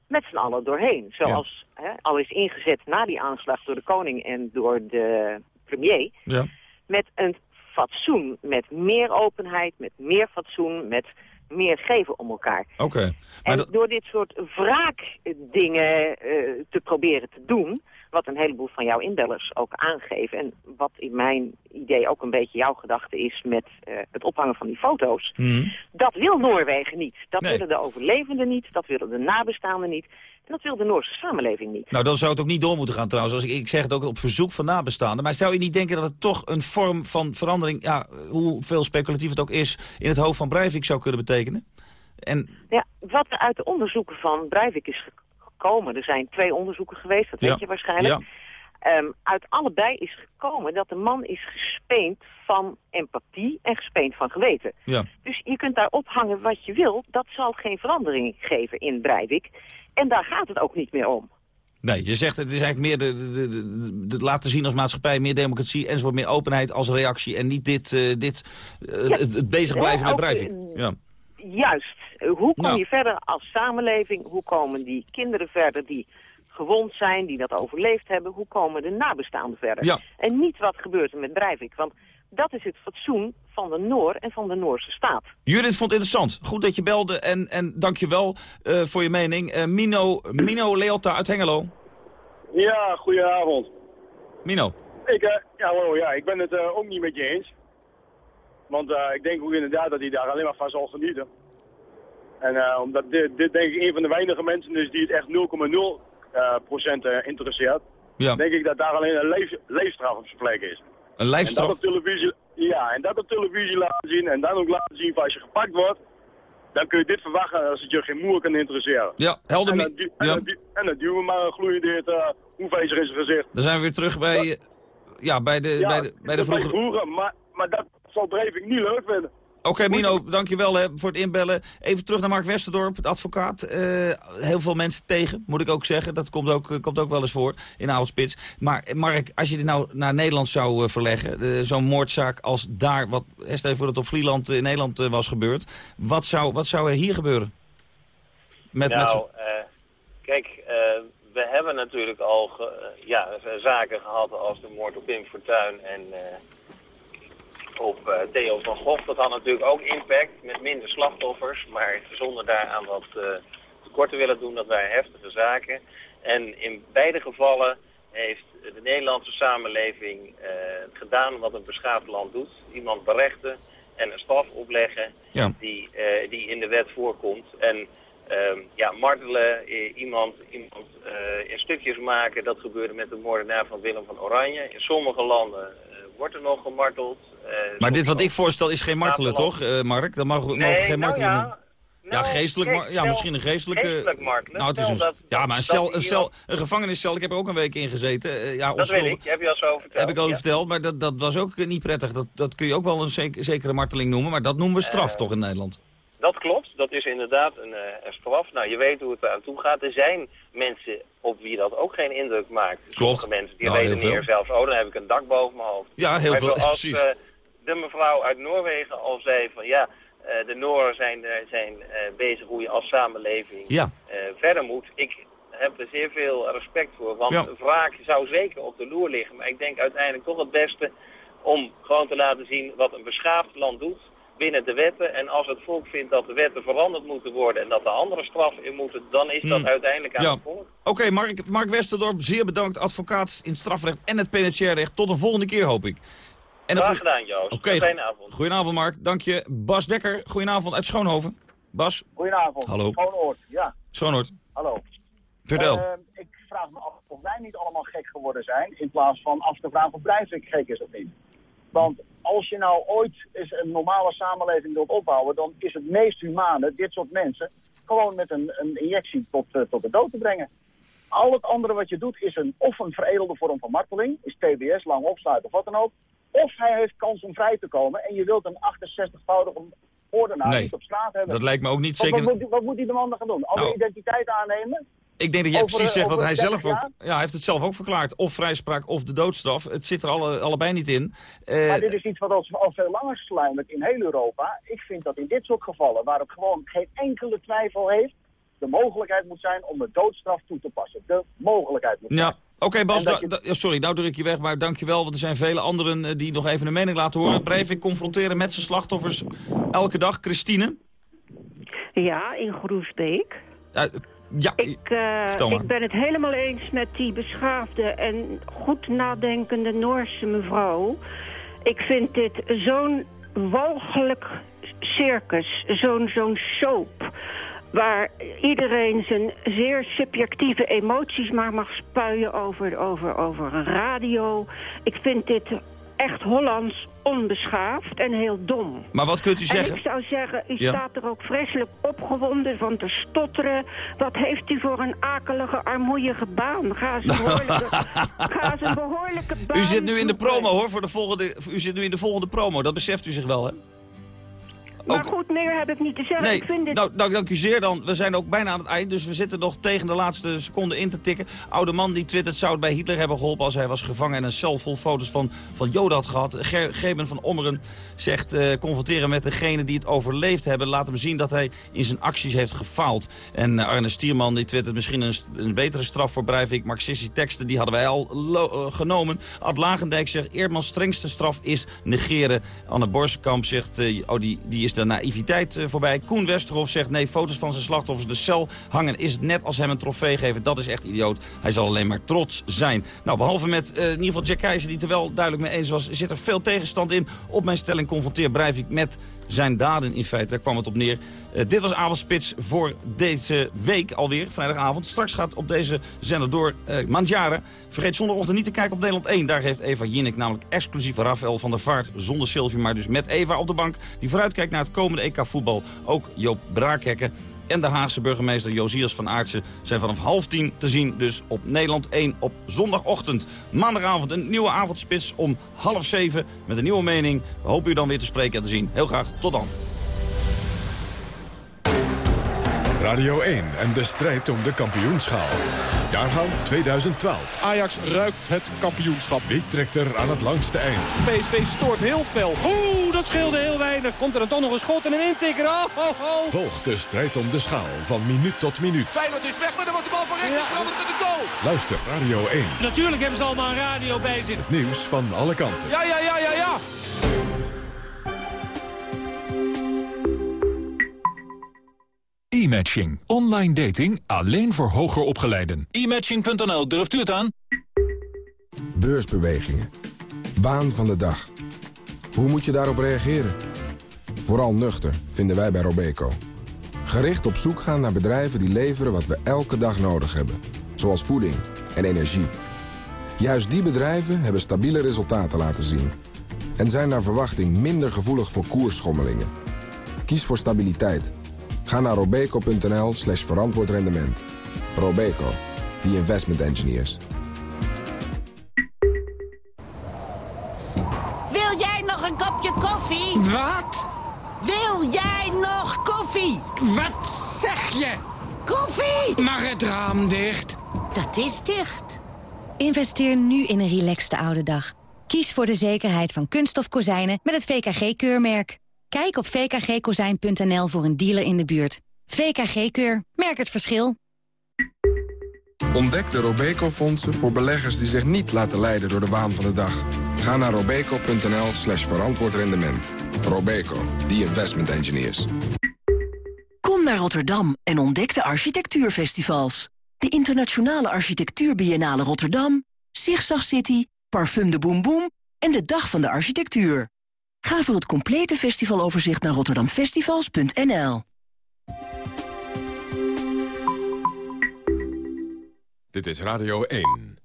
met z'n allen doorheen? Zoals hè, al is ingezet na die aanslag door de koning en door de premier. Ja. Met een fatsoen, met meer openheid, met meer fatsoen, met meer geven om elkaar. Oké. En dat- door dit soort wraakdingen eh, te proberen te doen... wat een heleboel van jouw inbellers ook aangeven... en wat in mijn idee ook een beetje jouw gedachte is... met eh, het ophangen van die foto's... Mhm. dat wil Noorwegen niet. Dat Nee. willen de overlevenden niet, dat willen de nabestaanden niet... en dat wil de Noorse samenleving niet. Nou, dan zou het ook niet door moeten gaan trouwens. Als ik, ik zeg het ook op verzoek van nabestaanden. Maar zou je niet denken dat het toch een vorm van verandering... Ja, hoeveel speculatief het ook is... in het hoofd van Breivik zou kunnen betekenen? En Ja, wat er uit de onderzoeken van Breivik is gekomen... er zijn twee onderzoeken geweest, dat Ja. weet je waarschijnlijk... Ja. Ehm, uit allebei is gekomen dat de man is gespeend van empathie en gespeend van geweten. Ja. Dus je kunt daar ophangen wat je wil. Dat zal geen verandering geven in Breivik. En daar gaat het ook niet meer om. Nee, je zegt het is eigenlijk meer de, de, de, de- de laten zien als maatschappij... meer democratie enzovoort, meer openheid als reactie... en niet dit, eh, dit eh, Ja. het, het bezig Ja, blijven met Breivik. eh, Ja. Juist. Hoe kom Nou. je verder als samenleving? Hoe komen die kinderen verder die gewond zijn, die dat overleefd hebben? Hoe komen de nabestaanden verder? Ja. En niet wat gebeurt er met Breivik. Want dat is het fatsoen van de Noor en van de Noorse staat. Judith vond het interessant. Goed dat je belde en, en dank je wel eh, voor je mening. Eh, Mino, Mino Leota uit Hengelo. Ja, goedenavond. Mino. Ik, eh, ja, hallo, ja, ik ben het eh, ook niet met je eens. Want eh, ik denk ook inderdaad dat hij daar alleen maar van zal genieten. En eh, omdat dit, dit denk ik een van de weinige mensen is die het echt 0,0 eh, procent eh, interesseert. Ja. Denk ik dat daar alleen een leef, leefstraf op zijn plek is. Een En lijfstraf? dat op televisie, ja, en dat op televisie laten zien en dan ook laten zien van als je gepakt wordt, dan kun je dit verwachten als het je geen moer kan interesseren. Ja, helder. En dan, en ja. dan, du- en dan duwen we maar een gloeiende uh, hoefijzer in zijn gezicht. Dan zijn we weer terug bij, eh, ja, bij, de, Ja, bij, de, bij de dat vroegere... vroeger, maar, maar dat zal Breivik niet leuk vinden. Oké, Mino, dankjewel hè, voor het inbellen. Even terug naar Mark Westerdorp, het advocaat. Eh, heel veel mensen tegen, moet ik ook zeggen. Dat komt ook, eh, komt ook wel eens voor in Avondspits. Maar eh, Mark, als je dit nou naar Nederland zou verleggen... zo'n moordzaak als daar, wat stel voor dat op Vlieland in Nederland was gebeurd... Wat zou, wat zou er hier gebeuren? Met, nou, kijk, we hebben natuurlijk al ja, zaken gehad als de moord op Pim Fortuyn en, op eh, Theo van Gogh. Dat had natuurlijk ook impact met minder slachtoffers, maar zonder daaraan wat uh, tekort te willen doen, dat waren heftige zaken. En in beide gevallen heeft de Nederlandse samenleving uh, gedaan wat een beschaafd land doet. Iemand berechten en een straf opleggen ja. die, uh, die in de wet voorkomt. En uh, ja, martelen, iemand, iemand in stukjes maken, dat gebeurde met de moordenaar van Willem van Oranje. In sommige landen wordt er nog gemarteld. Maar dit wat ik voorstel is geen martelen, toch, Mark? Dat mag, nee, geen nou martelen ja, ja, geestelijk, ja, misschien een geestelijke... Geestelijk martelen. Nou, het is een, dat, ja, maar een, cel, een, cel, een gevangeniscel, ik heb er ook een week in gezeten. Uh, ja, dat weet ik, heb je al zo verteld. Heb ik al ja. verteld, maar dat, dat was ook niet prettig. Dat, dat kun je ook wel een zek, zekere marteling noemen, maar dat noemen we straf Uh, toch in Nederland? Dat klopt, dat is inderdaad een, uh, straf. Nou, je weet hoe het eraan toe gaat. Er zijn mensen op wie dat ook geen indruk maakt. Klopt. Sommige mensen die Nou, veel. zelfs, oh, dan heb ik een dak boven mijn hoofd. Ja, heel maar veel, precies. uh, de mevrouw uit Noorwegen al zei van ja, uh, de Nooren zijn, uh, zijn uh, bezig hoe je als samenleving Ja. verder moet. Ik heb er zeer veel respect voor, want Ja. wraak zou zeker op de loer liggen. Maar ik denk uiteindelijk toch het beste om gewoon te laten zien wat een beschaafd land doet binnen de wetten. En als het volk vindt dat de wetten veranderd moeten worden en dat er andere straffen in moeten, dan is dat Hmm. uiteindelijk aan Ja. het volk. Oké, Mark, Mark Westerdorp, zeer bedankt. Advocaat in strafrecht en het penitentiair recht. Tot een volgende keer, hoop ik. En Graag gedaan, Joost. Oké, Een fijne avond. Goedenavond, Mark. Dank je. Bas Dekker, goedenavond uit Schoonhoven. Bas, Goedenavond. Hallo. Schoonoord, ja. Schoonoord. Hallo. Vertel. Eh, ik vraag me af of wij niet allemaal gek geworden zijn, in plaats van af te vragen of Breivik gek is of niet. Want als je nou ooit eens een normale samenleving wilt opbouwen, dan is het meest humane dit soort mensen gewoon met een, een injectie tot, eh, tot de dood te brengen. Al het andere wat je doet is een, of een veredelde vorm van marteling, is TBS, lang opsluiten of wat dan ook. Of hij heeft kans om vrij te komen en je wilt een 68-voudige moordenaar Nee, niet op straat hebben. dat lijkt me ook niet Wat- zeker- Wat, moet, die- wat moet die man dan gaan doen? Andere Nou. identiteit aannemen? Ik denk dat jij Over, precies zegt wat over hij 30 zelf ook... Ja, hij heeft het zelf ook verklaard. Of vrijspraak of de doodstraf. Het zit er alle, allebei niet in. Eh, Maar dit is iets wat al, al veel langer sluimert in heel Europa. Ik vind dat in dit soort gevallen, waar het gewoon geen enkele twijfel heeft, de mogelijkheid moet zijn om de doodstraf toe te passen. De mogelijkheid moet Ja, oké Bas, sorry, nou druk je weg, maar dankjewel. Want er zijn vele anderen eh, die nog even een mening laten horen. Breivik confronteren met zijn slachtoffers elke dag. Christine? Ja, in Groesbeek. Ja, ja Ik, eh, ik ben het helemaal eens met die beschaafde en goed nadenkende Noorse mevrouw. Ik vind dit zo'n walgelijk circus, zo'n zo'n soap... waar iedereen zijn zeer subjectieve emoties maar mag spuien over, over, over een radio. Ik vind dit echt Hollands onbeschaafd en heel dom. Maar wat kunt u En zeggen? ik zou zeggen, u Ja. staat er ook vreselijk opgewonden van te stotteren. Wat heeft u voor een akelige, armoeige baan? Ga eens een behoorlijke, ga eens een behoorlijke baan U zit nu in de promo hoor, voor de volgende, u zit nu in de volgende promo, dat beseft u zich wel hè? Maar goed, meer heb ik niet te zeggen. Nee, ik vind dit... nou, nou, dank u zeer dan. We zijn ook bijna aan het eind, dus we zitten nog tegen de laatste seconde in te tikken. Oude man die twittert zou het bij Hitler hebben geholpen als hij was gevangen en een cel vol foto's van, van Joden had gehad. Ger Gerben van Ommeren zegt eh, confronteren met degene die het overleefd hebben. Laat hem zien dat hij in zijn acties heeft gefaald. En eh, Arne Stierman die twittert misschien een, een betere straf voor Breivik. Marxistische teksten, die hadden wij al eh, genomen. Ad Lagendijk zegt Eerdmans strengste straf is negeren. Anne Borsenkamp zegt, oh, die, die is de naïviteit eh, voorbij. Koen Westerhof zegt, nee, foto's van zijn slachtoffers de cel hangen is net als hem een trofee geven. Dat is echt idioot. Hij zal alleen maar trots zijn. Nou, behalve met eh, in ieder geval Jack Keizer, die het er wel duidelijk mee eens was, zit er veel tegenstand in. Op mijn stelling confronteer Breivik met zijn daden in feite. Daar kwam het op neer. Eh, dit was Avondspits voor deze week alweer, vrijdagavond. Straks gaat op deze zender door uh. Vergeet zondagochtend niet te kijken op Nederland 1. Daar heeft Eva Jinnik namelijk exclusief Rafael van der Vaart. Zonder Sylvie, maar dus met Eva op de bank. Die vooruitkijkt naar het komende EK voetbal. Ook Joop Braakhekken en de Haagse burgemeester Josias van Aartsen zijn vanaf half tien te zien. Dus op Nederland 1 op zondagochtend. Maandagavond een nieuwe avondspits om half zeven met een nieuwe mening. We hopen u dan weer te spreken en te zien. Heel graag, tot dan. Radio 1 en de strijd om de kampioenschaal. Jaargang 2012. Ajax ruikt het kampioenschap. Wie trekt er aan het langste eind? PSV stoort heel fel. Oeh, dat scheelde heel weinig. Komt er dan toch nog een schot en een intikker. Oh, oh, oh. Volg de strijd om de schaal van minuut tot minuut. Feyenoord is weg, maar dan wordt de bal van rechts veranderd in de goal. Luister Radio 1. Natuurlijk hebben ze allemaal een radio bij zich. Het nieuws van alle kanten. Ja, ja, ja, ja, ja. E-matching. Online dating alleen voor hoger opgeleiden. E-matching.nl, durft u het aan? Beursbewegingen. Waan van de dag. Hoe moet je daarop reageren? Vooral nuchter, vinden wij bij Robeco. Gericht op zoek gaan naar bedrijven die leveren wat we elke dag nodig hebben. Zoals voeding en energie. Juist die bedrijven hebben stabiele resultaten laten zien. En zijn naar verwachting minder gevoelig voor koersschommelingen. Kies voor stabiliteit. Ga naar robeco.nl slash verantwoord rendement. Robeco, the investment engineers. Wil jij nog een kopje koffie? Wat? Wil jij nog koffie? Wat zeg je? Koffie! Mag het raam dicht? Dat is dicht. Investeer nu in een relaxte oude dag. Kies voor de zekerheid van kunststof kozijnen met het VKG-keurmerk. Kijk op vkgkozijn.nl voor een dealer in de buurt. VKG-keur. Merk het verschil. Ontdek de Robeco-fondsen voor beleggers die zich niet laten leiden door de waan van de dag. Ga naar robeco.nl slash verantwoord rendement. Robeco, the investment engineers. Kom naar Rotterdam en ontdek de architectuurfestivals. De Internationale Architectuurbiennale Rotterdam, Zigzag City, Parfum de Boom Boom en de Dag van de Architectuur. Ga voor het complete festivaloverzicht naar rotterdamfestivals.nl. Dit is Radio 1.